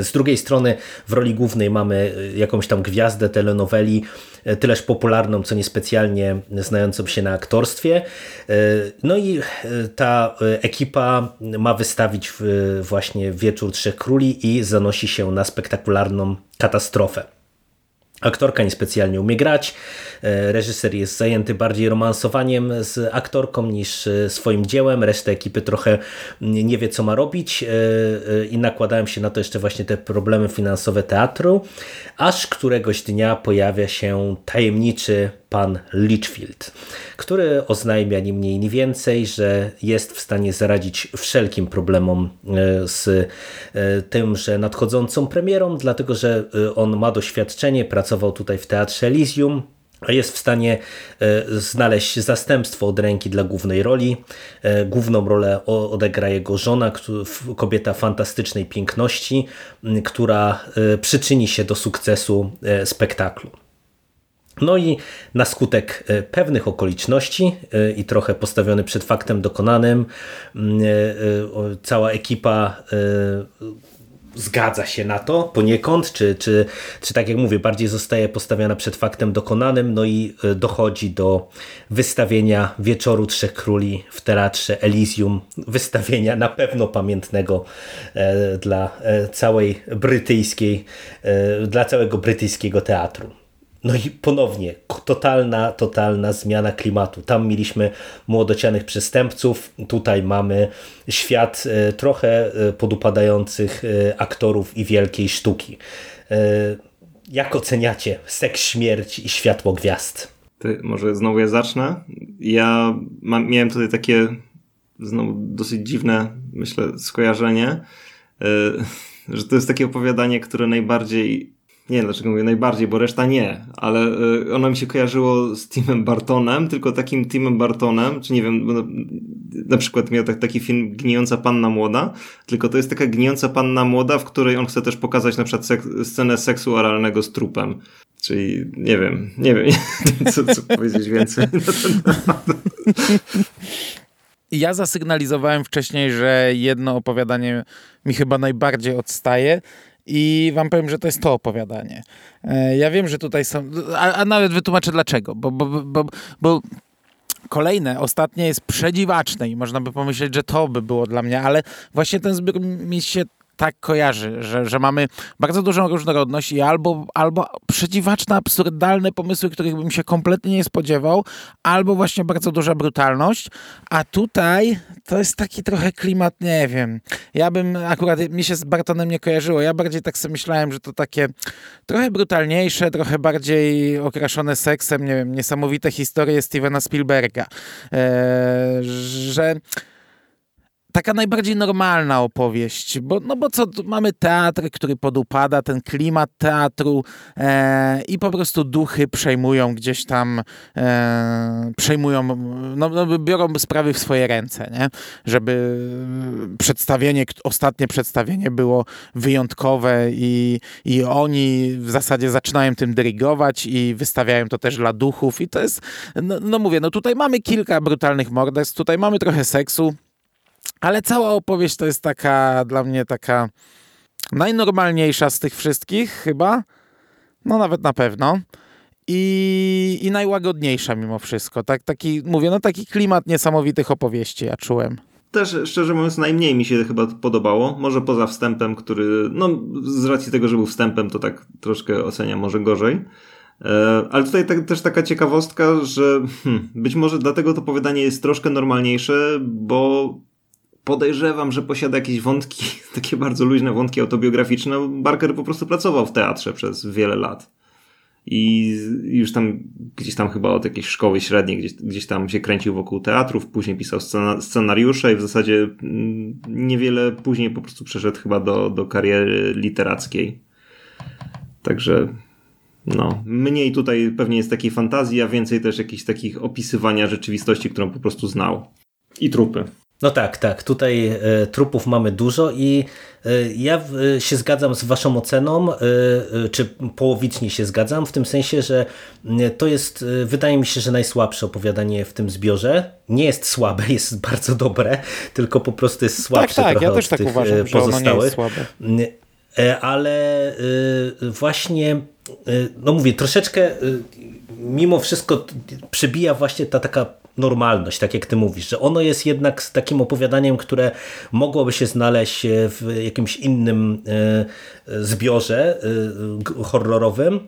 Z drugiej strony w roli głównej mamy jakąś tam gwiazdę telenoweli, E, tyleż popularną, co niespecjalnie znającą się na aktorstwie. E, no i e, ta ekipa ma wystawić właśnie Wieczór Trzech Króli i zanosi się na spektakularną katastrofę. Aktorka niespecjalnie umie grać, reżyser jest zajęty bardziej romansowaniem z aktorką niż swoim dziełem, reszta ekipy trochę nie wie co ma robić. I nakładają się na to jeszcze właśnie te problemy finansowe teatru, aż któregoś dnia pojawia się tajemniczy pan Litchfield, który oznajmia ni mniej ni więcej, że jest w stanie zaradzić wszelkim problemom e, z e, tymże nadchodzącą premierą, dlatego że e, on ma doświadczenie, pracował tutaj w Teatrze Elysium, jest w stanie znaleźć zastępstwo od ręki dla głównej roli. Główną rolę odegra jego żona, kobieta fantastycznej piękności, która przyczyni się do sukcesu spektaklu. No i na skutek e, pewnych okoliczności e, i trochę postawiony przed faktem dokonanym, e, cała ekipa zgadza się na to poniekąd, czy, czy, czy tak jak mówię, bardziej zostaje postawiona przed faktem dokonanym, no i dochodzi do wystawienia Wieczoru Trzech Króli w Teatrze Elysium, wystawienia na pewno pamiętnego dla całej brytyjskiej, dla całego brytyjskiego teatru. No i ponownie totalna, totalna zmiana klimatu. Tam mieliśmy młodocianych przestępców, tutaj mamy świat e, trochę e, podupadających e, aktorów i wielkiej sztuki. Jak oceniacie seks, śmierć i światło gwiazd? Ty, może znowu ja zacznę. Ja mam, miałem tutaj takie znowu dosyć dziwne, myślę, skojarzenie, [laughs] że to jest takie opowiadanie, które najbardziej nie wiem dlaczego mówię najbardziej, bo reszta nie, ale y, ono mi się kojarzyło z Timem Bartonem, tylko takim Timem Bartonem, czy nie wiem, na, na przykład miał tak, taki film Gnijąca Panna Młoda, tylko to jest taka gnijąca panna młoda, w której on chce też pokazać na przykład sek scenę seksu oralnego z trupem. Czyli nie wiem, nie wiem, [laughs] co, co powiedzieć więcej na ten temat. Ja zasygnalizowałem wcześniej, że jedno opowiadanie mi chyba najbardziej odstaje i wam powiem, że to jest to opowiadanie. E, ja wiem, że tutaj są, a, a nawet wytłumaczę dlaczego, bo, bo, bo, bo kolejne, ostatnie jest przedziwaczne i można by pomyśleć, że to by było dla mnie, ale właśnie ten zbiór mi się tak kojarzy, że, że mamy bardzo dużą różnorodność i albo, albo przedziwaczne, absurdalne pomysły, których bym się kompletnie nie spodziewał, albo właśnie bardzo duża brutalność, a tutaj to jest taki trochę klimat, nie wiem, ja bym, akurat mi się z Bartonem nie kojarzyło, ja bardziej tak sobie myślałem, że to takie trochę brutalniejsze, trochę bardziej okraszone seksem, nie wiem, niesamowite historie Stevena Spielberga, eee, że taka najbardziej normalna opowieść, bo, no bo co, mamy teatr, który podupada, ten klimat teatru e, i po prostu duchy przejmują gdzieś tam, e, przejmują, no, no, biorą sprawy w swoje ręce, nie? żeby przedstawienie, ostatnie przedstawienie było wyjątkowe i, i oni w zasadzie zaczynają tym dyrygować i wystawiają to też dla duchów i to jest, no, no mówię, no tutaj mamy kilka brutalnych morderstw, tutaj mamy trochę seksu, ale cała opowieść to jest taka dla mnie taka najnormalniejsza z tych wszystkich chyba. No nawet na pewno. I, i najłagodniejsza mimo wszystko. Tak, taki, mówię, no taki klimat niesamowitych opowieści ja czułem. Też, szczerze mówiąc, najmniej mi się chyba podobało. Może poza wstępem, który, no z racji tego, że był wstępem, to tak troszkę oceniam może gorzej. E, ale tutaj tak, też taka ciekawostka, że hmm, być może dlatego to opowiadanie jest troszkę normalniejsze, bo podejrzewam, że posiada jakieś wątki, [laughs] takie bardzo luźne wątki autobiograficzne. Barker po prostu pracował w teatrze przez wiele lat. I już tam, gdzieś tam chyba od jakiejś szkoły średniej, gdzieś, gdzieś tam się kręcił wokół teatrów, później pisał scena, scenariusze i w zasadzie mm, niewiele później po prostu przeszedł chyba do, do kariery literackiej. Także No, mniej tutaj pewnie jest takiej fantazji, a więcej też jakichś takich opisywania rzeczywistości, którą po prostu znał. I trupy. No tak, tak. Tutaj e, trupów mamy dużo i e, ja e, się zgadzam z waszą oceną, czy połowicznie się zgadzam, w tym sensie, że to jest, wydaje mi się, że najsłabsze opowiadanie w tym zbiorze. Nie jest słabe, [laughs] jest bardzo dobre, tylko po prostu jest Tak, słabsze tak, trochę ja też tak uważam, e, że ono nie pozostałych. jest słabe. Ale właśnie, no mówię, troszeczkę mimo wszystko przebija właśnie ta taka normalność, tak jak ty mówisz, że ono jest jednak takim opowiadaniem, które mogłoby się znaleźć e, w jakimś innym e, zbiorze e, g- horrorowym,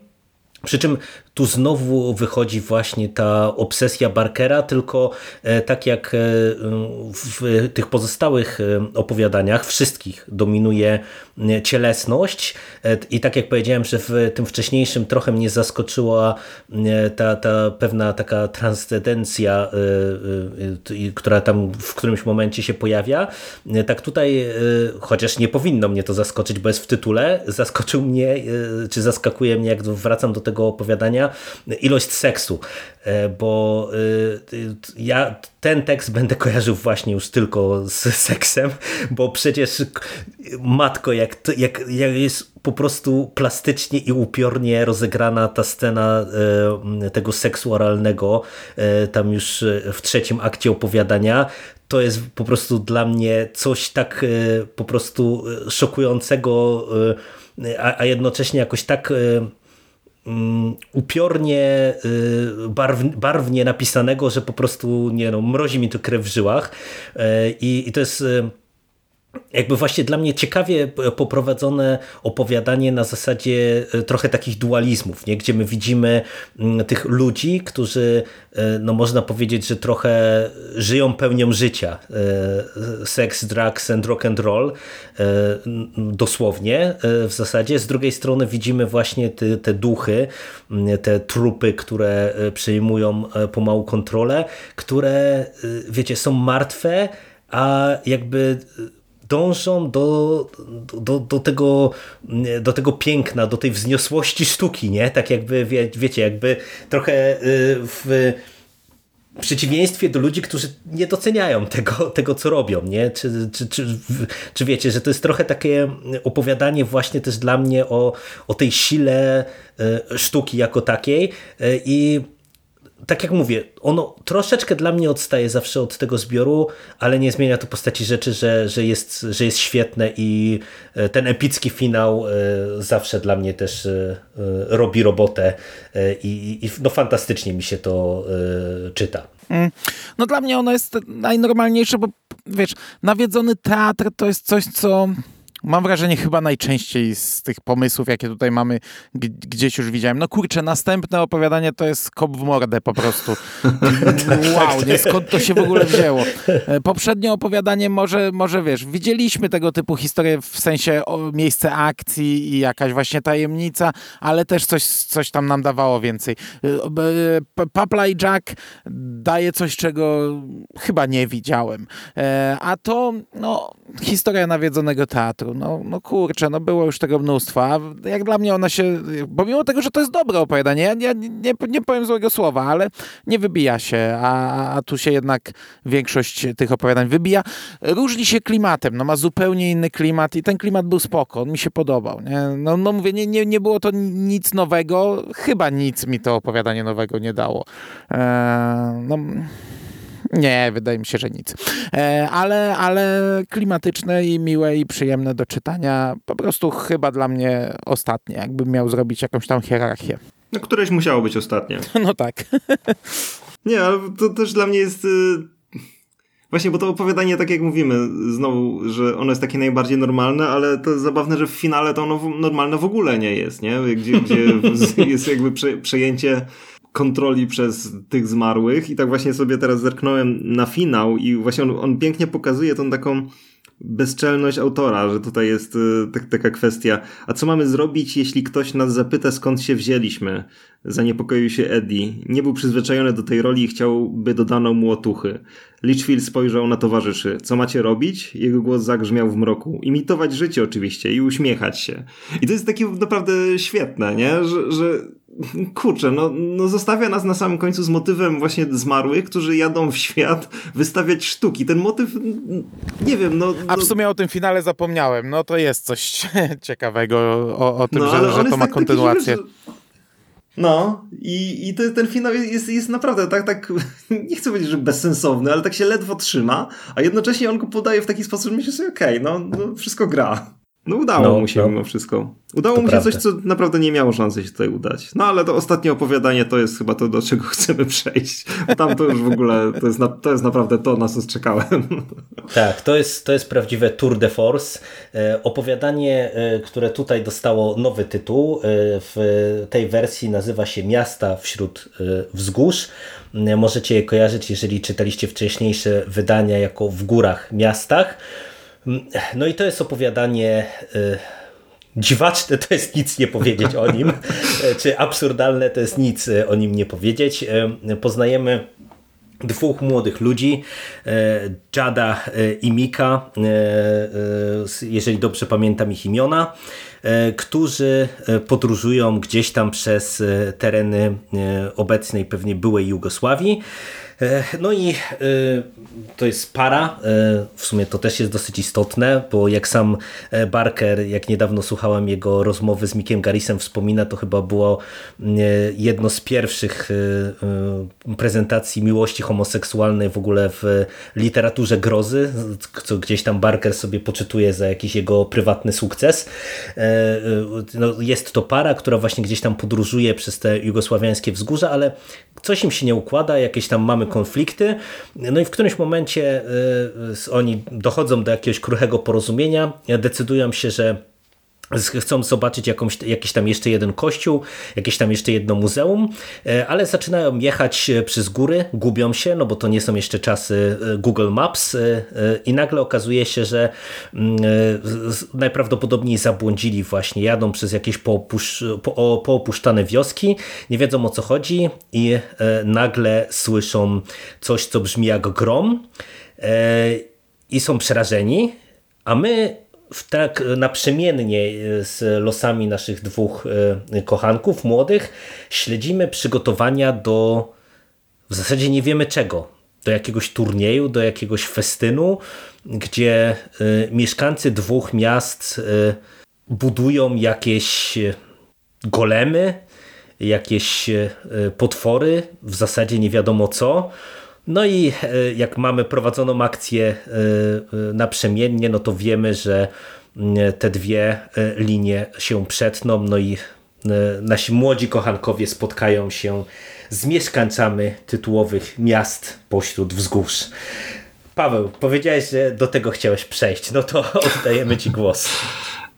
przy czym tu znowu wychodzi właśnie ta obsesja Barkera, tylko e, tak jak e, w tych pozostałych e, opowiadaniach, wszystkich dominuje cielesność. I tak jak powiedziałem, że w tym wcześniejszym trochę mnie zaskoczyła ta, ta pewna taka transcendencja, która tam w którymś momencie się pojawia, tak tutaj, chociaż nie powinno mnie to zaskoczyć, bo jest w tytule, zaskoczył mnie, czy zaskakuje mnie, jak wracam do tego opowiadania, ilość seksu, e, bo e, ja ten tekst będę kojarzył właśnie już tylko z [laughs] seksem, bo przecież matko, jak, jak, jak jest po prostu plastycznie i upiornie rozegrana ta scena e, tego seksu oralnego, tam już w trzecim akcie opowiadania, to jest po prostu dla mnie coś tak po prostu szokującego, a, jednocześnie jakoś tak upiornie, y, barw, barwnie napisanego, że po prostu nie no, mrozi mi to krew w żyłach. E, i, i to jest y, jakby właśnie dla mnie ciekawie poprowadzone opowiadanie na zasadzie e, trochę takich dualizmów, nie? gdzie my widzimy mm, tych ludzi, którzy e, no można powiedzieć, że trochę żyją pełnią życia. E, Sex, drugs and rock and roll e, dosłownie e, w zasadzie. Z drugiej strony widzimy właśnie te, te duchy, m, te trupy, które e, przejmują e, pomału kontrolę, które e, wiecie, są martwe, a jakby dążą do, do, do, tego, do tego piękna, do tej wzniosłości sztuki, nie? Tak jakby, wie, wiecie, jakby trochę y, w przeciwieństwie do ludzi, którzy nie doceniają tego, tego co robią, nie? Czy, czy, czy, czy wiecie, że to jest trochę takie opowiadanie właśnie też dla mnie o, o tej sile y, sztuki jako takiej y, i tak jak mówię, ono troszeczkę dla mnie odstaje zawsze od tego zbioru, ale nie zmienia to postaci rzeczy, że, że, jest, że jest świetne i e, ten epicki finał e, zawsze dla mnie też e, robi robotę i, i no fantastycznie mi się to czyta. Mm. No dla mnie ono jest najnormalniejsze, bo wiesz, nawiedzony teatr to jest coś, co mam wrażenie chyba najczęściej z tych pomysłów, jakie tutaj mamy, gdzieś już widziałem. No kurczę, następne opowiadanie to jest kop w mordę po prostu. [laughs] wow, nie, skąd to się w ogóle wzięło? E, Poprzednie opowiadanie może, może wiesz, widzieliśmy tego typu historie w sensie o, miejsce akcji i jakaś właśnie tajemnica, ale też coś, coś tam nam dawało więcej. E, P- Papla i Jack daje coś, czego chyba nie widziałem. E, A to, no, historia nawiedzonego teatru. No, no kurczę, no było już tego mnóstwo. A jak dla mnie ona się, pomimo tego, że to jest dobre opowiadanie, ja nie, nie, nie powiem złego słowa, ale nie wybija się, a, a tu się jednak większość tych opowiadań wybija. Różni się klimatem, no ma zupełnie inny klimat i ten klimat był spoko, on mi się podobał. Nie? No, no mówię, nie, nie, nie było to nic nowego, chyba nic mi to opowiadanie nowego nie dało. Eee, no... Nie, wydaje mi się, że nic. E, ale, ale klimatyczne i miłe i przyjemne do czytania. Po prostu chyba dla mnie ostatnie, jakbym miał zrobić jakąś tam hierarchię. No, któreś musiało być ostatnie. [laughs] No tak. [laughs] Nie, ale to też dla mnie jest... y, Właśnie, bo to opowiadanie, tak jak mówimy, znowu, że ono jest takie najbardziej normalne, ale to zabawne, że w finale to ono normalne w ogóle nie jest, nie? Gdzie, gdzie [laughs] jest jakby prze, przejęcie kontroli przez tych zmarłych i tak właśnie sobie teraz zerknąłem na finał i właśnie on, on pięknie pokazuje tą taką bezczelność autora, że tutaj jest y, tak, taka kwestia. A co mamy zrobić, jeśli ktoś nas zapyta, skąd się wzięliśmy? Zaniepokoił się Eddie. Nie był przyzwyczajony do tej roli i chciałby dodano mu otuchy. Litchfield spojrzał na towarzyszy. Co macie robić? Jego głos zagrzmiał w mroku. Imitować życie oczywiście i uśmiechać się. I to jest takie naprawdę świetne, nie? Że, że kurczę, no, no zostawia nas na samym końcu z motywem właśnie zmarłych, którzy jadą w świat wystawiać sztuki. Ten motyw, nie wiem, no... A w no, sumie o tym finale zapomniałem. No to jest coś [laughs] ciekawego o, o tym, no, że, że to ma tak- kontynuację. że- No, i, i te, ten finał jest, jest naprawdę tak, tak, [laughs] nie chcę powiedzieć, że bezsensowny, ale tak się ledwo trzyma, a jednocześnie on go podaje w taki sposób, że myślę sobie, okej, no, no wszystko gra. No udało No, mu się no. mimo wszystko. Udało To mu się prawda. coś, co naprawdę nie miało szansy się tutaj udać. No ale to ostatnie opowiadanie to jest chyba to, do czego [laughs] chcemy przejść. Tam to już w ogóle, to jest, na, to jest naprawdę to, na co czekałem. [laughs] Tak, to jest, to jest prawdziwe Tour de Force. E, Opowiadanie, e, które tutaj dostało nowy tytuł, e, w tej wersji nazywa się Miasta wśród wzgórz. Możecie je kojarzyć, jeżeli czytaliście wcześniejsze wydania jako W górach, miastach. Mm, No i to jest opowiadanie e, dziwaczne, to jest nic nie powiedzieć o nim, [laughs] czy absurdalne to jest nic e, o nim nie powiedzieć. E, Poznajemy dwóch młodych ludzi, Jada i Mika, jeżeli dobrze pamiętam ich imiona, którzy podróżują gdzieś tam przez tereny obecnej pewnie byłej Jugosławii. E, No i e, to jest para, e, w sumie to też jest dosyć istotne, bo jak sam Barker, jak niedawno słuchałem jego rozmowy z Mikiem Garrisem wspomina, to chyba było mm, jedno z pierwszych prezentacji miłości homoseksualnej w ogóle w literaturze grozy, co gdzieś tam Barker sobie poczytuje za jakiś jego prywatny sukces. No, jest to para, która właśnie gdzieś tam podróżuje przez te jugosławiańskie wzgórza, ale coś im się nie układa, jakieś tam mamy konflikty. No i w którymś momencie y, y, oni dochodzą do jakiegoś kruchego porozumienia, decydują się, że chcą zobaczyć jakąś, jakiś tam jeszcze jeden kościół, jakieś tam jeszcze jedno muzeum, e, ale zaczynają jechać e, przez góry, gubią się, no bo to nie są jeszcze czasy e, Google Maps i nagle okazuje się, że mm, najprawdopodobniej zabłądzili właśnie, jadą przez jakieś poopuszczane wioski, nie wiedzą o co chodzi i nagle słyszą coś, co brzmi jak grom i są przerażeni, a my w tak naprzemiennie e, z losami naszych dwóch e, kochanków młodych śledzimy przygotowania do w zasadzie nie wiemy czego. Do jakiegoś turnieju, do jakiegoś festynu, gdzie e, mieszkańcy dwóch miast e, budują jakieś e, golemy, jakieś e, potwory, w zasadzie nie wiadomo co. No i e, jak mamy prowadzoną akcję e, e, naprzemiennie, no to wiemy, że mm, te dwie linie się przetną, no i nasi młodzi kochankowie spotkają się z mieszkańcami tytułowych miast pośród wzgórz. Paweł, powiedziałeś, że do tego chciałeś przejść, no to [laughs] oddajemy Ci głos.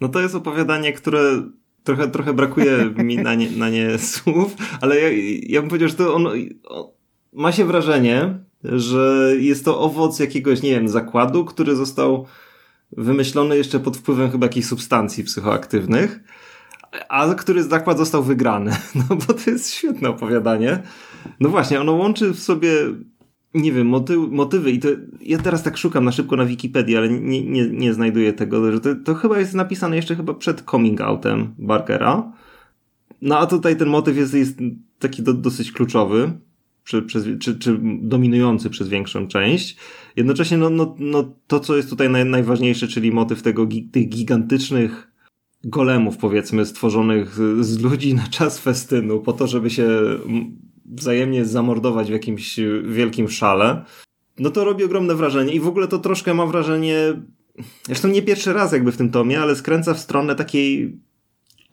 No to jest opowiadanie, które trochę, trochę brakuje mi na nie, na nie słów, ale ja, ja bym powiedział, że to on, on ma się wrażenie, że jest to owoc jakiegoś, nie wiem, zakładu, który został wymyślony jeszcze pod wpływem chyba jakichś substancji psychoaktywnych, a który zakład został wygrany. [laughs] No bo to jest świetne opowiadanie. No właśnie, ono łączy w sobie nie wiem, moty, motywy i to ja teraz tak szukam na szybko na Wikipedii, ale nie, nie, nie znajduję tego, że to, to chyba jest napisane jeszcze chyba przed coming outem Barkera. No a tutaj ten motyw jest, jest taki do, dosyć kluczowy, przez, czy, czy dominujący przez większą część. Jednocześnie no, no, no, to, co jest tutaj naj, najważniejsze, czyli motyw tego, tych gigantycznych golemów, powiedzmy, stworzonych z, z ludzi na czas festynu, po to, żeby się mm, wzajemnie zamordować w jakimś wielkim szale, no to robi ogromne wrażenie i w ogóle to troszkę mam wrażenie, zresztą nie pierwszy raz jakby w tym tomie, ale skręca w stronę takiej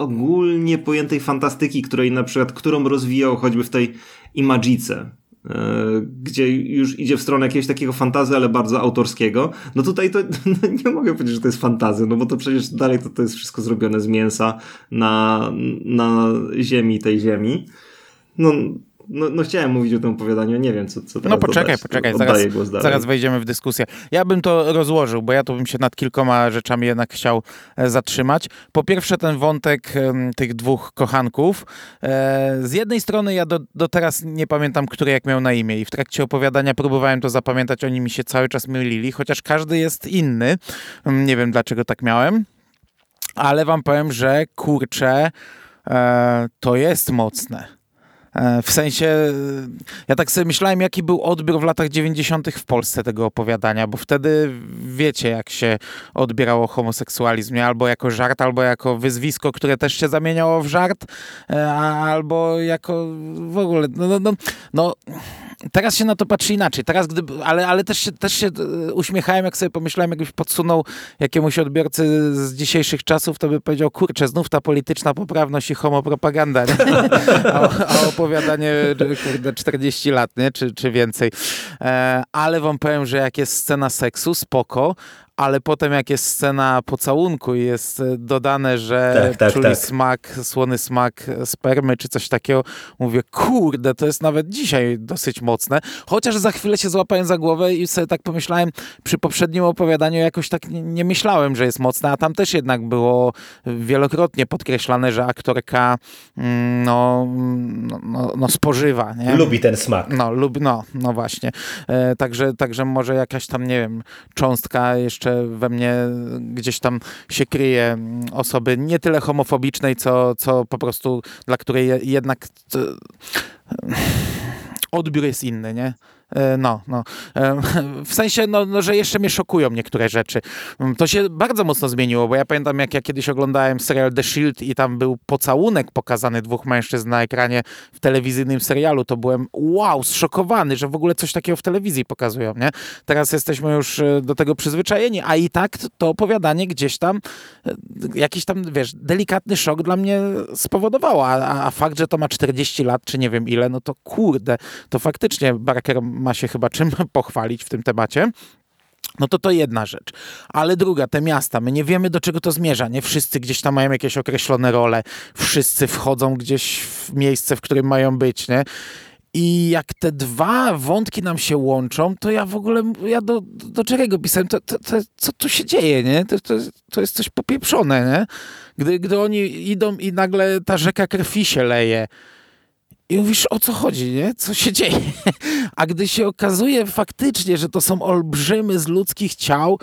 ogólnie pojętej fantastyki, której na przykład, którą rozwijał choćby w tej Imagice, e, gdzie już idzie w stronę jakiegoś takiego fantazy, ale bardzo autorskiego. No tutaj to [laughs] no nie mogę powiedzieć, że to jest fantazy, no bo to przecież dalej to, to jest wszystko zrobione z mięsa na, na ziemi tej ziemi. No, no, no chciałem mówić o tym opowiadaniu, nie wiem co, co teraz No poczekaj, dodać. poczekaj, zaraz, zaraz wejdziemy w dyskusję. Ja bym to rozłożył, bo ja tu bym się nad kilkoma rzeczami jednak chciał e, zatrzymać. Po pierwsze ten wątek tych dwóch kochanków. E, Z jednej strony ja do, do teraz nie pamiętam, który jak miał na imię i w trakcie opowiadania próbowałem to zapamiętać, oni mi się cały czas mylili, chociaż każdy jest inny. Mm, Nie wiem dlaczego tak miałem, ale wam powiem, że kurczę, e, to jest mocne. E, w sensie, e, ja tak sobie myślałem, jaki był odbiór w latach 90. w Polsce tego opowiadania, bo wtedy wiecie, jak się odbierało homoseksualizm, albo jako żart, albo jako wyzwisko, które też się zamieniało w żart, e, albo jako w ogóle, no, no, no, no teraz się na to patrzy inaczej, teraz gdyby, ale, ale też, się, też się uśmiechałem, jak sobie pomyślałem, jakbyś podsunął jakiemuś odbiorcy z dzisiejszych czasów, to by powiedział, kurczę, znów ta polityczna poprawność i homopropaganda, a, a opowiadanie, kurde, 40 lat, nie? Czy, czy więcej. E, ale wam powiem, że jak jest scena seksu, spoko, ale potem jak jest scena pocałunku i jest e, dodane, że tak, tak, czuli tak. smak, słony smak spermy czy coś takiego, mówię, kurde, to jest nawet dzisiaj dosyć mocne. Chociaż za chwilę się złapałem za głowę i sobie tak pomyślałem, przy poprzednim opowiadaniu jakoś tak nie, myślałem, że jest mocne, a tam też jednak było wielokrotnie podkreślane, że aktorka mm, no, no, no, no spożywa. Nie? Lubi ten smak. No, lubi, no, no właśnie. E, także, także może jakaś tam, nie wiem, cząstka jeszcze jeszcze we mnie gdzieś tam się kryje osoby nie tyle homofobicznej, co, co po prostu dla której jednak odbiór jest inny, nie? E, no, no. E, [laughs] w sensie, no, no, że jeszcze mnie szokują niektóre rzeczy. Mm, to się bardzo mocno zmieniło, bo ja pamiętam, jak ja kiedyś oglądałem serial The Shield i tam był pocałunek pokazany dwóch mężczyzn na ekranie w telewizyjnym serialu, to byłem wow, zszokowany, że w ogóle coś takiego w telewizji pokazują, nie? Teraz jesteśmy już e, do tego przyzwyczajeni, a i tak to opowiadanie gdzieś tam jakiś tam, wiesz, delikatny szok dla mnie spowodowało, a, a fakt, że to ma 40 lat, czy nie wiem ile, no to kurde, to faktycznie Barker ma się chyba czym [laughs] pochwalić w tym temacie. No to to jedna rzecz. Ale druga, te miasta, my nie wiemy do czego to zmierza. Nie wszyscy gdzieś tam mają jakieś określone role, wszyscy wchodzą gdzieś w miejsce, w którym mają być, nie? I jak te dwa wątki nam się łączą, to ja w ogóle, ja do, do czego pisałem, to, to, to, co tu się dzieje, nie? To, to, to jest coś popieprzone, nie? Gdy, gdy oni idą i nagle ta rzeka krwi się leje, i mówisz, o co chodzi, nie? Co się [laughs] dzieje? A gdy się okazuje faktycznie, że to są olbrzymy z ludzkich ciał,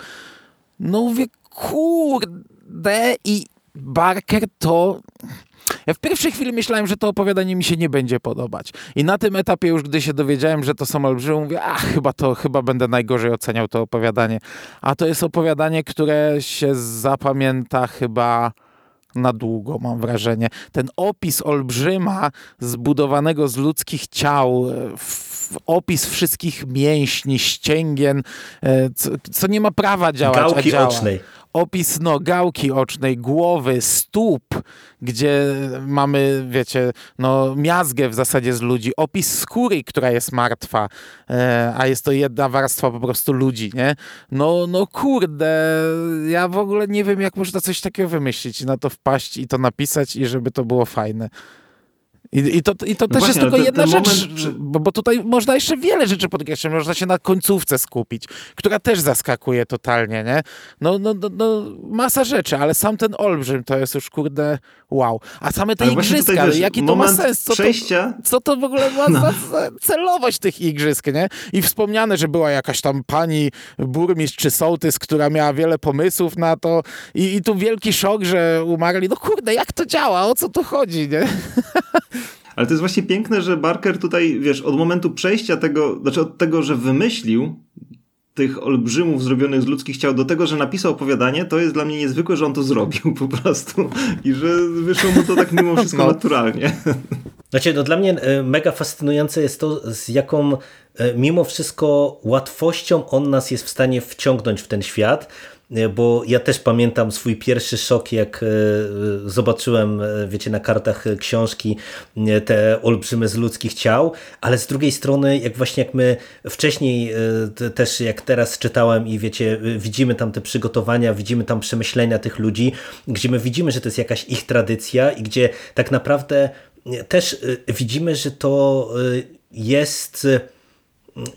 no mówię, kurde, i Barker to... Ja w pierwszej chwili myślałem, że to opowiadanie mi się nie będzie podobać. I na tym etapie już, gdy się dowiedziałem, że to są olbrzymy, mówię, a chyba to, chyba będę najgorzej oceniał to opowiadanie. A to jest opowiadanie, które się zapamięta chyba na długo, mam wrażenie. Ten opis olbrzyma zbudowanego z ludzkich ciał, e, opis wszystkich mięśni, ścięgien, e, co, co nie ma prawa działać, Gałki działa. ocznej opis no, gałki ocznej, głowy, stóp, gdzie mamy, wiecie, no, miazgę w zasadzie z ludzi, opis skóry, która jest martwa, e, a jest to jedna warstwa po prostu ludzi, nie? No, no kurde, ja w ogóle nie wiem, jak można coś takiego wymyślić, na to wpaść i to napisać i żeby to było fajne. I, i, to, i to no też właśnie, jest tylko jedna rzecz, moment... bo, bo, tutaj można jeszcze wiele rzeczy podkreślić. Można się na końcówce skupić, która też zaskakuje totalnie, nie? No, no, no, no masa rzeczy, ale sam ten olbrzym to jest już, kurde, wow. A same te ale igrzyska, tutaj, wiesz, jaki to ma sens? Co przejścia... to, co to w ogóle ma [laughs] no. za celowość tych igrzysk, nie? I wspomniane, że była jakaś tam pani burmistrz czy sołtys, która miała wiele pomysłów na to i, i tu wielki szok, że umarli. No kurde, jak to działa? O co tu chodzi, nie? [laughs] Ale to jest właśnie piękne, że Barker tutaj, wiesz, od momentu przejścia tego, znaczy od tego, że wymyślił tych olbrzymów zrobionych z ludzkich ciał do tego, że napisał opowiadanie, to jest dla mnie niezwykłe, że on to zrobił po prostu i że wyszło mu to tak mimo wszystko no. naturalnie. Znaczy, no dla mnie e, mega fascynujące jest to, z jaką e, mimo wszystko łatwością on nas jest w stanie wciągnąć w ten świat, bo ja też pamiętam swój pierwszy szok, jak e, zobaczyłem, e, wiecie, na kartach książki te olbrzymy z ludzkich ciał, ale z drugiej strony, jak właśnie jak my wcześniej też, jak teraz czytałem i wiecie, widzimy tam te przygotowania, widzimy tam przemyślenia tych ludzi, gdzie my widzimy, że to jest jakaś ich tradycja i gdzie tak naprawdę też widzimy, że to jest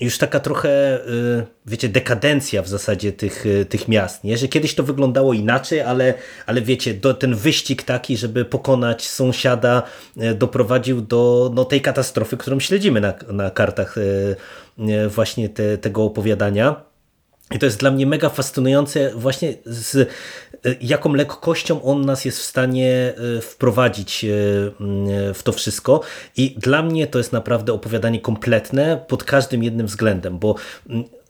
już taka trochę, y, wiecie, dekadencja w zasadzie tych, y, tych miast, nie? że kiedyś to wyglądało inaczej, ale, ale wiecie, do, ten wyścig taki, żeby pokonać sąsiada y, doprowadził do no, tej katastrofy, którą śledzimy na, na kartach właśnie te, tego opowiadania. I to jest dla mnie mega fascynujące właśnie z jaką lekkością on nas jest w stanie wprowadzić w to wszystko. I dla mnie to jest naprawdę opowiadanie kompletne pod każdym jednym względem, bo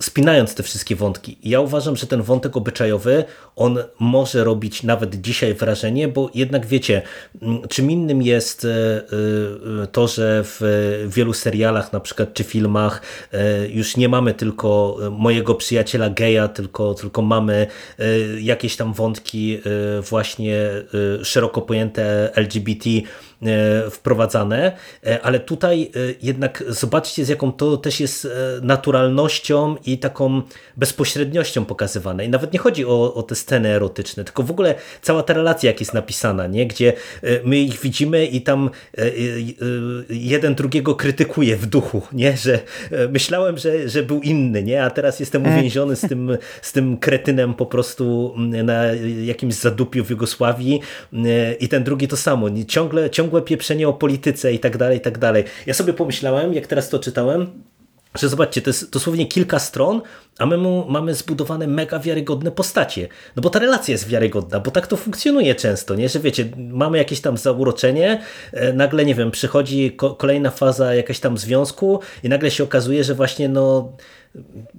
spinając te wszystkie wątki, ja uważam, że ten wątek obyczajowy, on może robić nawet dzisiaj wrażenie, bo jednak wiecie, czym innym jest e, e, to, że w wielu serialach na przykład, czy filmach e, już nie mamy tylko mojego przyjaciela geja, tylko, tylko mamy jakieś tam wątki właśnie szeroko pojęte LGBT wprowadzane, ale tutaj jednak zobaczcie z jaką to też jest naturalnością i taką bezpośredniością pokazywane. I nawet nie chodzi o, o te sceny erotyczne, tylko w ogóle cała ta relacja, jak jest napisana, nie? gdzie e, my ich widzimy i tam e, e, jeden drugiego krytykuje w duchu, nie? że myślałem, że, że był inny, nie? a teraz jestem uwięziony z tym, z tym kretynem po prostu na jakimś zadupiu w Jugosławii i ten drugi to samo. Ciągle, ciągłe pieprzenie o polityce i tak dalej, i tak dalej. Ja sobie pomyślałem, jak teraz to czytałem, że zobaczcie, to jest dosłownie kilka stron, a my mu mamy zbudowane mega wiarygodne postacie. No bo ta relacja jest wiarygodna, bo tak to funkcjonuje często, nie? Że wiecie, mamy jakieś tam zauroczenie, e, nagle, nie wiem, przychodzi kolejna faza jakaś tam związku i nagle się okazuje, że właśnie no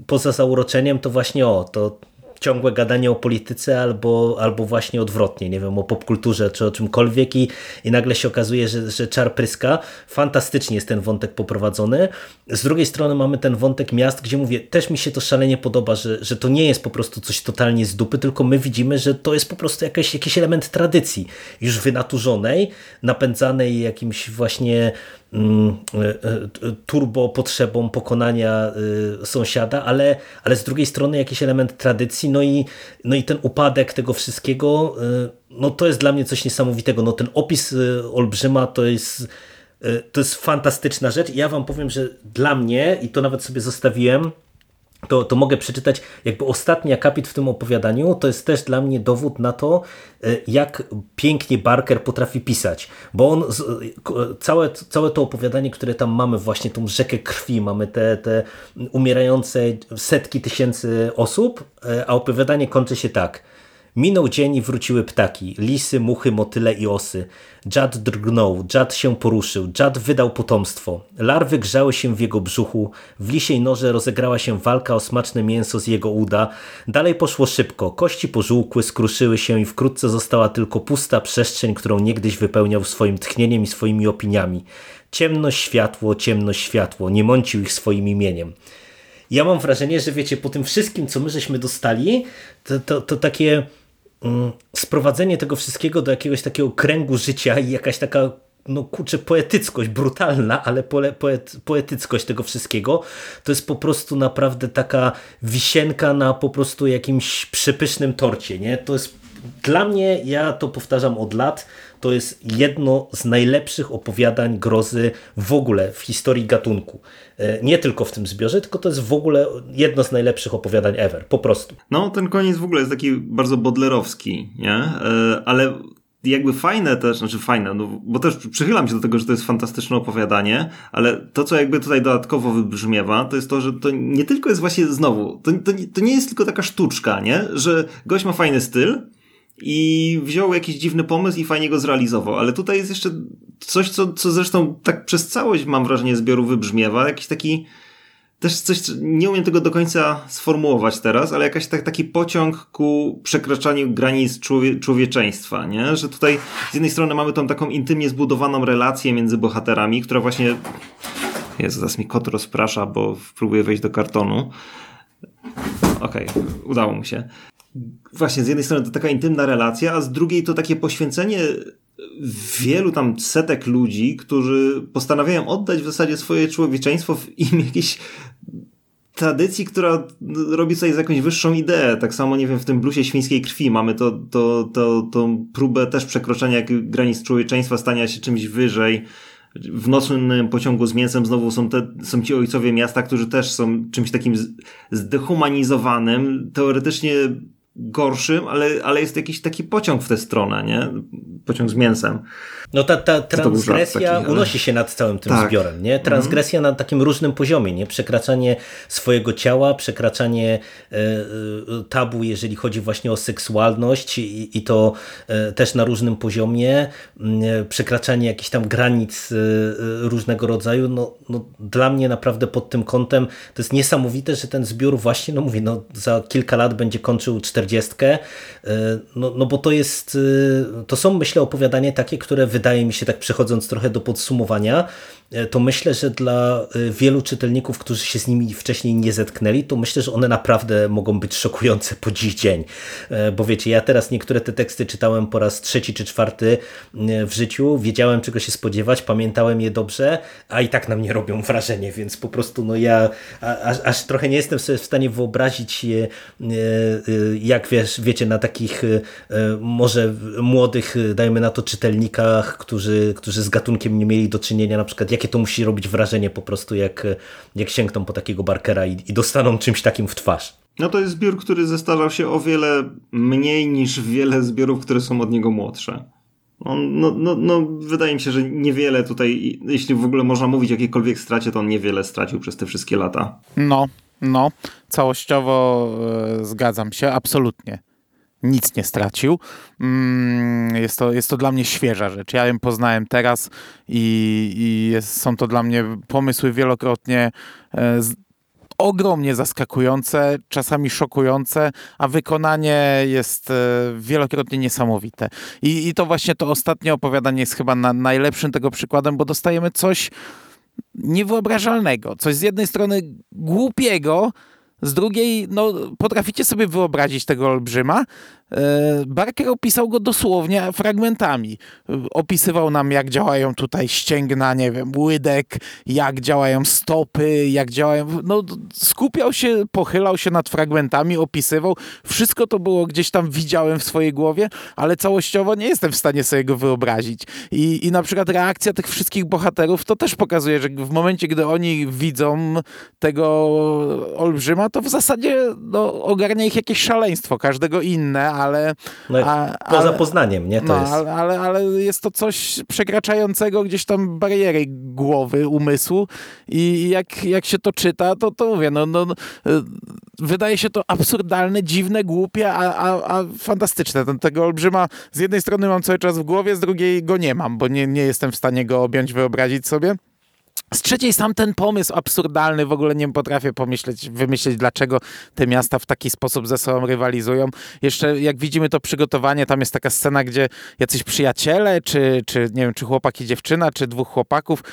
poza zauroczeniem to właśnie o, to ciągłe gadanie o polityce albo, albo właśnie odwrotnie, nie wiem, o popkulturze czy o czymkolwiek i, i nagle się okazuje, że, że czar pryska. Fantastycznie jest ten wątek poprowadzony. Z drugiej strony mamy ten wątek miast, gdzie mówię, też mi się to szalenie podoba, że, że to nie jest po prostu coś totalnie z dupy, tylko my widzimy, że to jest po prostu jakiś, jakiś element tradycji już wynaturzonej, napędzanej jakimś właśnie turbo potrzebą pokonania e, sąsiada, ale, ale z drugiej strony jakiś element tradycji, no i, no i ten upadek tego wszystkiego, no to jest dla mnie coś niesamowitego. No ten opis Olbrzyma to jest, to jest fantastyczna rzecz. Ja wam powiem, że dla mnie, i to nawet sobie zostawiłem, to, to mogę przeczytać jakby ostatni akapit w tym opowiadaniu, to jest też dla mnie dowód na to, e, jak pięknie Barker potrafi pisać, bo on, całe, całe to opowiadanie, które tam mamy, właśnie tą rzekę krwi, mamy te, te umierające setki tysięcy osób, e, a opowiadanie kończy się tak – Minął dzień i wróciły ptaki, lisy, muchy, motyle i osy. Dziad drgnął, dziad się poruszył, dziad wydał potomstwo. Larwy grzały się w jego brzuchu, w lisiej noże rozegrała się walka o smaczne mięso z jego uda. Dalej poszło szybko, kości pożółkły, skruszyły się i wkrótce została tylko pusta przestrzeń, którą niegdyś wypełniał swoim tchnieniem i swoimi opiniami. Ciemność, światło, ciemność, światło, nie mącił ich swoim imieniem ja mam wrażenie, że wiecie, po tym wszystkim, co my żeśmy dostali, to, to, to takie sprowadzenie tego wszystkiego do jakiegoś takiego kręgu życia i jakaś taka no kurczę, poetyckość, brutalna, ale poet, poetyckość tego wszystkiego, to jest po prostu naprawdę taka wisienka na po prostu jakimś przepysznym torcie, nie? To jest dla mnie, ja to powtarzam od lat, to jest jedno z najlepszych opowiadań grozy w ogóle w historii gatunku. E, nie tylko w tym zbiorze, tylko to jest w ogóle jedno z najlepszych opowiadań ever, po prostu. No, ten koniec w ogóle jest taki bardzo bodlerowski, nie? E, ale jakby fajne też, znaczy fajne, no, bo też przychylam się do tego, że to jest fantastyczne opowiadanie, ale to, co jakby tutaj dodatkowo wybrzmiewa, to jest to, że to nie tylko jest właśnie znowu, to, to, to nie jest tylko taka sztuczka, nie? Że gość ma fajny styl, i wziął jakiś dziwny pomysł i fajnie go zrealizował. Ale tutaj jest jeszcze coś, co, co zresztą tak przez całość, mam wrażenie, zbioru wybrzmiewa. Jakiś taki też coś, nie umiem tego do końca sformułować teraz, ale jakaś tak, taki pociąg ku przekraczaniu granic człowie, człowieczeństwa, nie? Że tutaj z jednej strony mamy tą taką intymnie zbudowaną relację między bohaterami, która właśnie Jezu, zaraz mi kot rozprasza, bo próbuję wejść do kartonu. Okej, okay, udało mu się właśnie z jednej strony to taka intymna relacja, a z drugiej to takie poświęcenie wielu tam setek ludzi, którzy postanawiają oddać w zasadzie swoje człowieczeństwo w imię jakiejś tradycji, która robi sobie z jakąś wyższą ideę. Tak samo, nie wiem, w tym blusie świńskiej krwi mamy to, to, to, tą próbę też przekroczenia granic człowieczeństwa, stania się czymś wyżej. W nocnym pociągu z mięsem znowu są, te, są ci ojcowie miasta, którzy też są czymś takim zdehumanizowanym. Teoretycznie gorszym, ale, ale jest jakiś taki pociąg w tę stronę, nie? Pociąg z mięsem. No ta, ta transgresja taki, ale... unosi się nad całym tym tak. zbiorem, nie? Transgresja mhm. na takim różnym poziomie, nie? Przekraczanie swojego ciała, przekraczanie e, e, tabu, jeżeli chodzi właśnie o seksualność i, i to e, też na różnym poziomie, e, przekraczanie jakichś tam granic różnego rodzaju, no, no dla mnie naprawdę pod tym kątem to jest niesamowite, że ten zbiór właśnie, no mówię, no za kilka lat będzie kończył czterdziestkę, no, no bo to jest, to są myślę opowiadania takie, które wydaje mi się, tak przechodząc trochę do podsumowania, to myślę, że dla e, wielu czytelników, którzy się z nimi wcześniej nie zetknęli, to myślę, że one naprawdę mogą być szokujące po dziś dzień. E, bo wiecie, ja teraz niektóre te teksty czytałem po raz trzeci czy czwarty w życiu, wiedziałem czego się spodziewać, pamiętałem je dobrze, a i tak na mnie robią wrażenie, więc po prostu no ja aż, aż trochę nie jestem sobie w stanie wyobrazić jak wiesz, wiecie, na takich może młodych, dajmy na to czytelnikach, którzy, którzy z gatunkiem nie mieli do czynienia na przykład jakie to musi robić wrażenie po prostu, jak, jak sięgną po takiego Barkera i, i dostaną czymś takim w twarz. No to jest zbiór, który zestarzał się o wiele mniej niż wiele zbiorów, które są od niego młodsze. On, no, no, no, wydaje mi się, że niewiele tutaj, jeśli w ogóle można mówić o jakiejkolwiek stracie, to on niewiele stracił przez te wszystkie lata. No, no, całościowo e, zgadzam się, absolutnie nic nie stracił. Mm, jest to, jest to dla mnie świeża rzecz. Ja ją poznałem teraz i, i jest, są to dla mnie pomysły wielokrotnie e, z, ogromnie zaskakujące, czasami szokujące, a wykonanie jest e, wielokrotnie niesamowite. I, i to właśnie to ostatnie opowiadanie jest chyba na, najlepszym tego przykładem, bo dostajemy coś niewyobrażalnego, coś z jednej strony głupiego, z drugiej, no, potraficie sobie wyobrazić tego olbrzyma, Barker opisał go dosłownie fragmentami. Opisywał nam, jak działają tutaj ścięgna, nie wiem, łydek, jak działają stopy, jak działają. No, skupiał się, pochylał się nad fragmentami, opisywał. Wszystko to było gdzieś tam widziałem w swojej głowie, ale całościowo nie jestem w stanie sobie go wyobrazić. I, i na przykład reakcja tych wszystkich bohaterów to też pokazuje, że w momencie, gdy oni widzą tego olbrzyma, to w zasadzie no, ogarnia ich jakieś szaleństwo, każdego inne, ale... No, a, poza ale, Poznaniem, nie? To no, jest... ale, ale jest to coś przekraczającego gdzieś tam bariery głowy, umysłu i jak, jak się to czyta, to, to mówię, no, no, no wydaje się to absurdalne, dziwne, głupie, a, a, a fantastyczne. Ten, tego olbrzyma z jednej strony mam cały czas w głowie, z drugiej go nie mam, bo nie, nie jestem w stanie go objąć, wyobrazić sobie. Z trzeciej sam ten pomysł absurdalny, w ogóle nie potrafię pomyśleć, wymyśleć, dlaczego te miasta w taki sposób ze sobą rywalizują. Jeszcze jak widzimy to przygotowanie, tam jest taka scena, gdzie jacyś przyjaciele, czy, czy nie wiem, czy chłopak i dziewczyna, czy dwóch chłopaków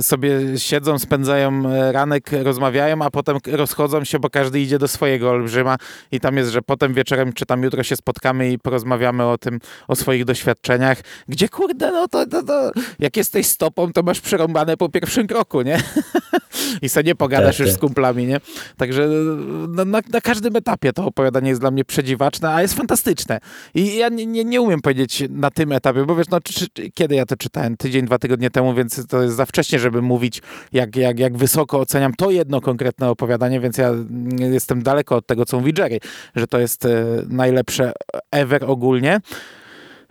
sobie siedzą, spędzają ranek, rozmawiają, a potem rozchodzą się, bo każdy idzie do swojego olbrzyma. I tam jest, że potem wieczorem, czy tam jutro się spotkamy i porozmawiamy o tym, o swoich doświadczeniach, gdzie kurde, no to, to, to jak jesteś stopą, to masz przerąbane po pierwszym kroku roku, nie? [laughs] I sobie nie pogadasz tak, już tak. z kumplami, nie? Także no, na, na, każdym etapie to opowiadanie jest dla mnie przedziwaczne, a jest fantastyczne. I ja nie, nie, nie umiem powiedzieć na tym etapie, bo wiesz, no czy, czy, kiedy ja to czytałem? Tydzień, dwa tygodnie temu, więc to jest za wcześnie, żeby mówić, jak, jak, jak wysoko oceniam to jedno konkretne opowiadanie, więc ja jestem daleko od tego, co mówi Jerry, że to jest e, najlepsze ever ogólnie.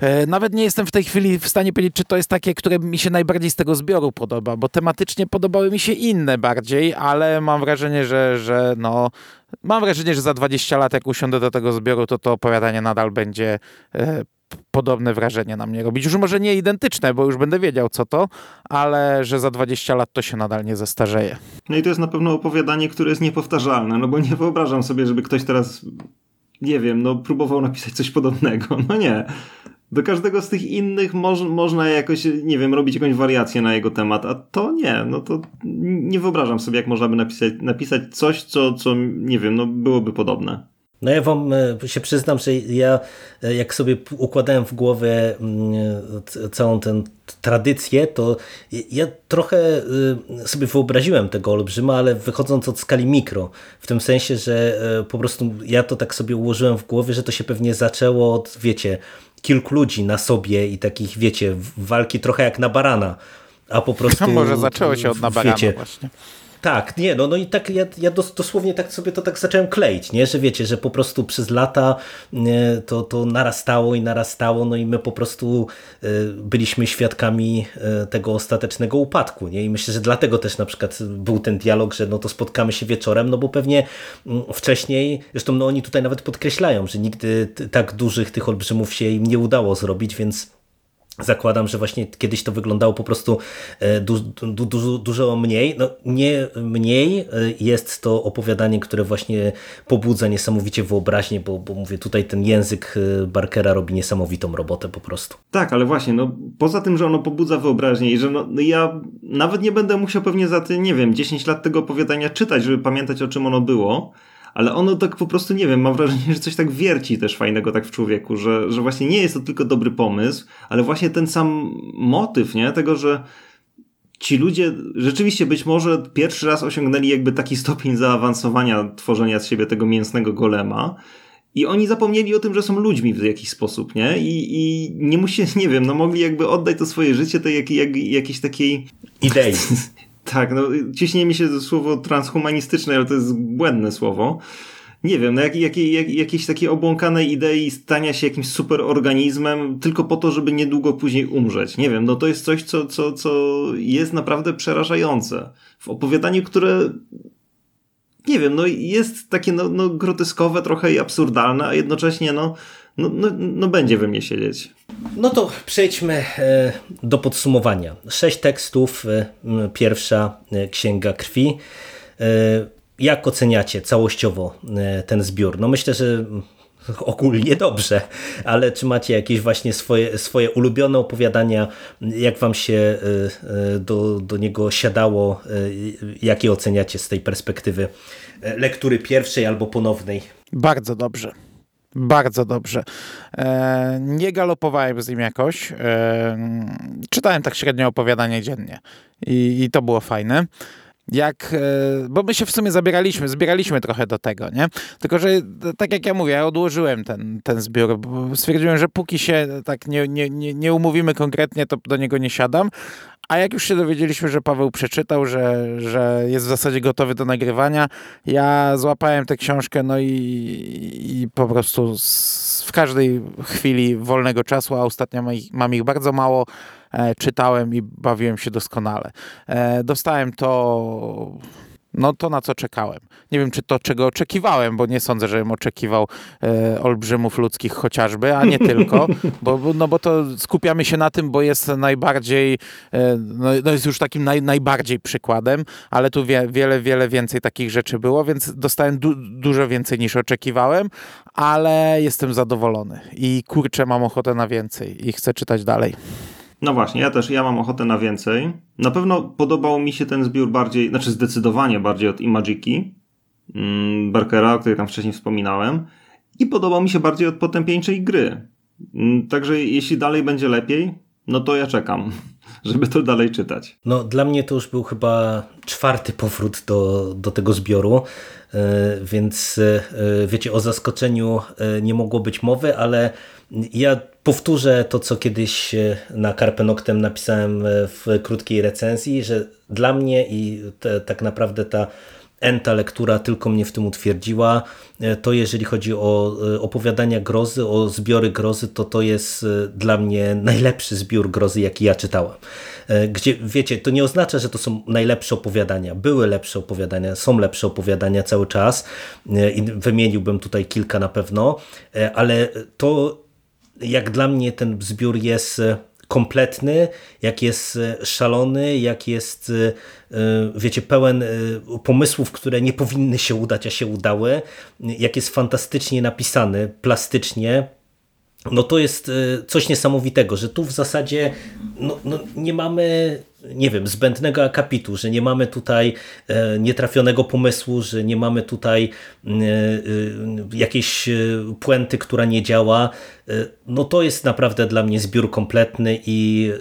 E, nawet nie jestem w tej chwili w stanie powiedzieć, czy to jest takie, które mi się najbardziej z tego zbioru podoba, bo tematycznie podobały mi się inne bardziej, ale mam wrażenie, że, że no, mam wrażenie, że za 20 lat, jak usiądę do tego zbioru, to to opowiadanie nadal będzie e, podobne wrażenie na mnie robić. Już może nie identyczne, bo już będę wiedział co to, ale że za 20 lat to się nadal nie zestarzeje. No i to jest na pewno opowiadanie, które jest niepowtarzalne, no bo nie wyobrażam sobie, żeby ktoś teraz nie wiem, no próbował napisać coś podobnego. [laughs] No nie do każdego z tych innych moż, można jakoś, nie wiem, robić jakąś wariację na jego temat, a to nie, no to nie wyobrażam sobie, jak można by napisać, napisać coś, co, co, nie wiem, no byłoby podobne. No ja wam e, się przyznam, że ja e, jak sobie układałem w głowie mm, całą tę tradycję, to ja trochę e, sobie wyobraziłem tego olbrzyma, ale wychodząc od skali mikro, w tym sensie, że po prostu ja to tak sobie ułożyłem w głowie, że to się pewnie zaczęło od, wiecie, kilku ludzi na sobie i takich, wiecie, walki trochę jak na barana, a po [laughs] prostu... Może zaczęło się od na barana wiecie, właśnie. Tak, nie, no, no i tak ja, ja dosłownie tak sobie to tak zacząłem kleić, nie? że wiecie, że po prostu przez lata to, to narastało i narastało, no i my po prostu e, byliśmy świadkami e, tego ostatecznego upadku, nie? I myślę, że dlatego też na przykład był ten dialog, że no to spotkamy się wieczorem, no bo pewnie mm, wcześniej, zresztą no oni tutaj nawet podkreślają, że nigdy tak dużych tych olbrzymów się im nie udało zrobić, więc Zakładam, że właśnie kiedyś to wyglądało po prostu e, du, du, du, dużo mniej. No, nie mniej e, jest to opowiadanie, które właśnie pobudza niesamowicie wyobraźnię, bo, bo mówię, tutaj ten język e, Barkera robi niesamowitą robotę po prostu. Tak, ale właśnie, no poza tym, że ono pobudza wyobraźnię i że no, no ja nawet nie będę musiał pewnie za nie wiem, 10 lat tego opowiadania czytać, żeby pamiętać o czym ono było, ale ono tak po prostu, nie wiem, mam wrażenie, że coś tak wierci też fajnego tak w człowieku, że, że właśnie nie jest to tylko dobry pomysł, ale właśnie ten sam motyw, nie? Tego, że ci ludzie rzeczywiście być może pierwszy raz osiągnęli jakby taki stopień zaawansowania tworzenia z siebie tego mięsnego golema, i oni zapomnieli o tym, że są ludźmi w jakiś sposób, nie? I, i nie musi, [laughs] nie wiem, no mogli jakby oddać to swoje życie tej jak, jak, jakiejś takiej idei. [laughs] Tak, no ciśnie mi się to słowo transhumanistyczne, ale to jest błędne słowo. Nie wiem, no jak, jak, jak, jakiejś takiej obłąkanej idei stania się jakimś superorganizmem tylko po to, żeby niedługo później umrzeć. Nie wiem, no to jest coś, co, co, co jest naprawdę przerażające. W opowiadaniu, które nie wiem, no jest takie no, no groteskowe trochę i absurdalne, a jednocześnie no, no, no, no będzie we mnie siedzieć. No to przejdźmy e, do podsumowania. Sześć tekstów, e, pierwsza e, Księga Krwi. Jak oceniacie całościowo ten zbiór? No myślę, że ogólnie dobrze, ale czy macie jakieś właśnie swoje, swoje ulubione opowiadania? Jak wam się do, do niego siadało? Jakie oceniacie z tej perspektywy lektury pierwszej albo ponownej? Bardzo dobrze. Bardzo dobrze. E, nie galopowałem z nim jakoś. E, czytałem tak średnio opowiadanie dziennie i, i to było fajne jak, e, bo my się w sumie zabieraliśmy, zbieraliśmy trochę do tego, nie? Tylko, że tak jak ja mówię, ja odłożyłem ten, ten zbiór, bo stwierdziłem, że póki się tak nie, nie, nie, nie umówimy konkretnie, to do niego nie siadam, a jak już się dowiedzieliśmy, że Paweł przeczytał, że, że jest w zasadzie gotowy do nagrywania, ja złapałem tę książkę, no i, i po prostu z, w każdej chwili wolnego czasu, a ostatnio mam ich, mam ich bardzo mało, e, czytałem i bawiłem się doskonale. E, dostałem to no to na co czekałem. Nie wiem, czy to czego oczekiwałem, bo nie sądzę, żebym oczekiwał e, olbrzymów ludzkich chociażby, a nie tylko, [laughs] bo, no bo to skupiamy się na tym, bo jest najbardziej, e, no, no, jest już takim naj, najbardziej przykładem, ale tu wie, wiele, wiele więcej takich rzeczy było, więc dostałem du dużo więcej niż oczekiwałem, ale jestem zadowolony i kurczę, mam ochotę na więcej i chcę czytać dalej. No właśnie, ja też, ja mam ochotę na więcej. Na pewno podobał mi się ten zbiór bardziej, znaczy zdecydowanie bardziej od Imagiki mm, Barkera, o której tam wcześniej wspominałem. I podobał mi się bardziej od potępieńczej gry. Mm, także jeśli dalej będzie lepiej, no to ja czekam, [laughs] żeby to dalej czytać. No dla mnie to już był chyba czwarty powrót do, do tego zbioru, e, więc e, wiecie, o zaskoczeniu e, nie mogło być mowy, ale ja powtórzę to, co kiedyś e, na Carpe Noctem napisałem e, w krótkiej recenzji, że dla mnie i te, tak naprawdę ta enta lektura tylko mnie w tym utwierdziła. E, to jeżeli chodzi o opowiadania grozy, o zbiory grozy, to to jest dla mnie najlepszy zbiór grozy, jaki ja czytałem. Gdzie, wiecie, to nie oznacza, że to są najlepsze opowiadania. Były lepsze opowiadania, są lepsze opowiadania cały czas i wymieniłbym tutaj kilka na pewno, ale to jak dla mnie ten zbiór jest e, kompletny, jak jest e, szalony, jak jest, e, wiecie, pełen pomysłów, które nie powinny się udać, a się udały, jak jest fantastycznie napisany, plastycznie, no to jest coś niesamowitego, że tu w zasadzie no, no nie mamy nie wiem, zbędnego akapitu, że nie mamy tutaj e, nietrafionego pomysłu, że nie mamy tutaj e, e, jakiejś puenty, która nie działa, no to jest naprawdę dla mnie zbiór kompletny i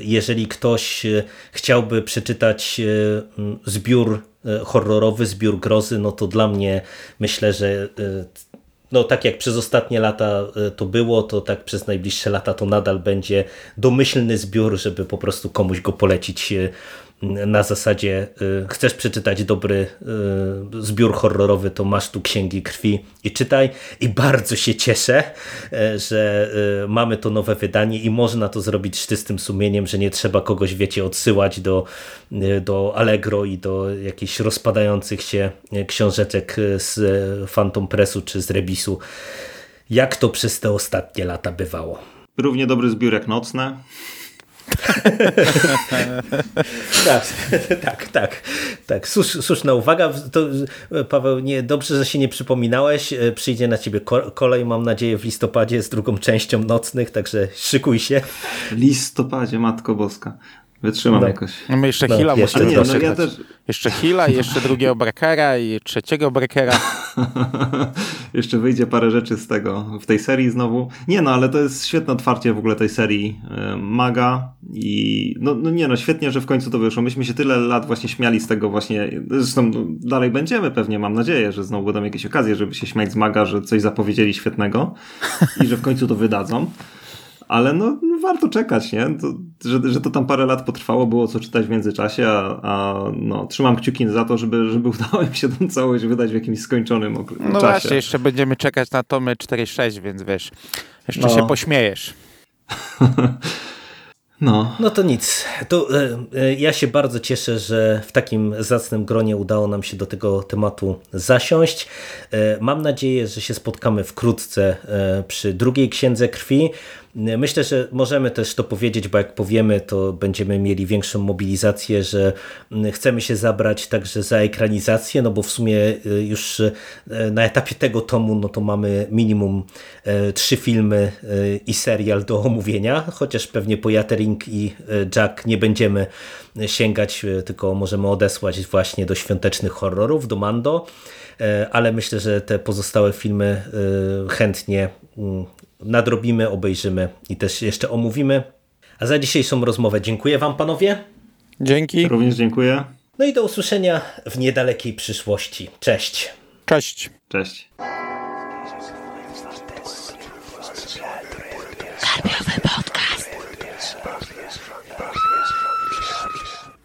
jeżeli ktoś chciałby przeczytać zbiór horrorowy, zbiór grozy, no to dla mnie myślę, że no tak jak przez ostatnie lata e, to było, to tak przez najbliższe lata to nadal będzie domyślny zbiór, żeby po prostu komuś go polecić e, na zasadzie chcesz przeczytać dobry zbiór horrorowy, to masz tu Księgi Krwi i czytaj. I bardzo się cieszę, że mamy to nowe wydanie i można to zrobić z czystym sumieniem, że nie trzeba kogoś, wiecie, odsyłać do, do Allegro i do jakichś rozpadających się książeczek z Phantom Pressu czy z Rebisu, jak to przez te ostatnie lata bywało. Równie dobry zbiór jak nocne. Tak, tak, tak, tak. Słusz, słuszna uwaga. To, Paweł, nie, dobrze, że się nie przypominałeś. Przyjdzie na ciebie kolej, mam nadzieję, w listopadzie z drugą częścią nocnych, także szykuj się. Listopadzie, Matko Boska. Wytrzymam no. jakoś. No my jeszcze no, Hila musimy nie, no ja też... Jeszcze Hila, jeszcze drugiego Breakera i trzeciego Breakera. [laughs] jeszcze wyjdzie parę rzeczy z tego, w tej serii znowu. Nie no, ale to jest świetne otwarcie w ogóle tej serii y, Maga i no, no nie no, świetnie, że w końcu to wyszło. Myśmy się tyle lat właśnie śmiali z tego właśnie, zresztą dalej będziemy pewnie, mam nadzieję, że znowu będą jakieś okazje, żeby się śmiać z Maga, że coś zapowiedzieli świetnego i że w końcu to wydadzą ale no, no, warto czekać, nie? To, że, że to tam parę lat potrwało, było co czytać w międzyczasie, a, a no, trzymam kciuki za to, żeby, żeby udało im się tą całość wydać w jakimś skończonym okresie. No czasie. właśnie, jeszcze będziemy czekać na tomy 4-6, więc wiesz, jeszcze no. się pośmiejesz. [laughs] No. no to nic. To, e, ja się bardzo cieszę, że w takim zacnym gronie udało nam się do tego tematu zasiąść. E, mam nadzieję, że się spotkamy wkrótce e, przy drugiej księdze krwi. Myślę, że możemy też to powiedzieć, bo jak powiemy, to będziemy mieli większą mobilizację, że mm, chcemy się zabrać także za ekranizację, no bo w sumie y, już y, na etapie tego tomu, no to mamy minimum y, trzy filmy i serial do omówienia, chociaż pewnie po Jattering i Jack nie będziemy sięgać, tylko możemy odesłać właśnie do świątecznych horrorów, do Mando ale myślę, że te pozostałe filmy chętnie mm, nadrobimy, obejrzymy i też jeszcze omówimy. A za dzisiejszą rozmowę dziękuję Wam panowie. Dzięki. Również dziękuję. No i do usłyszenia w niedalekiej przyszłości. Cześć. Cześć. Cześć.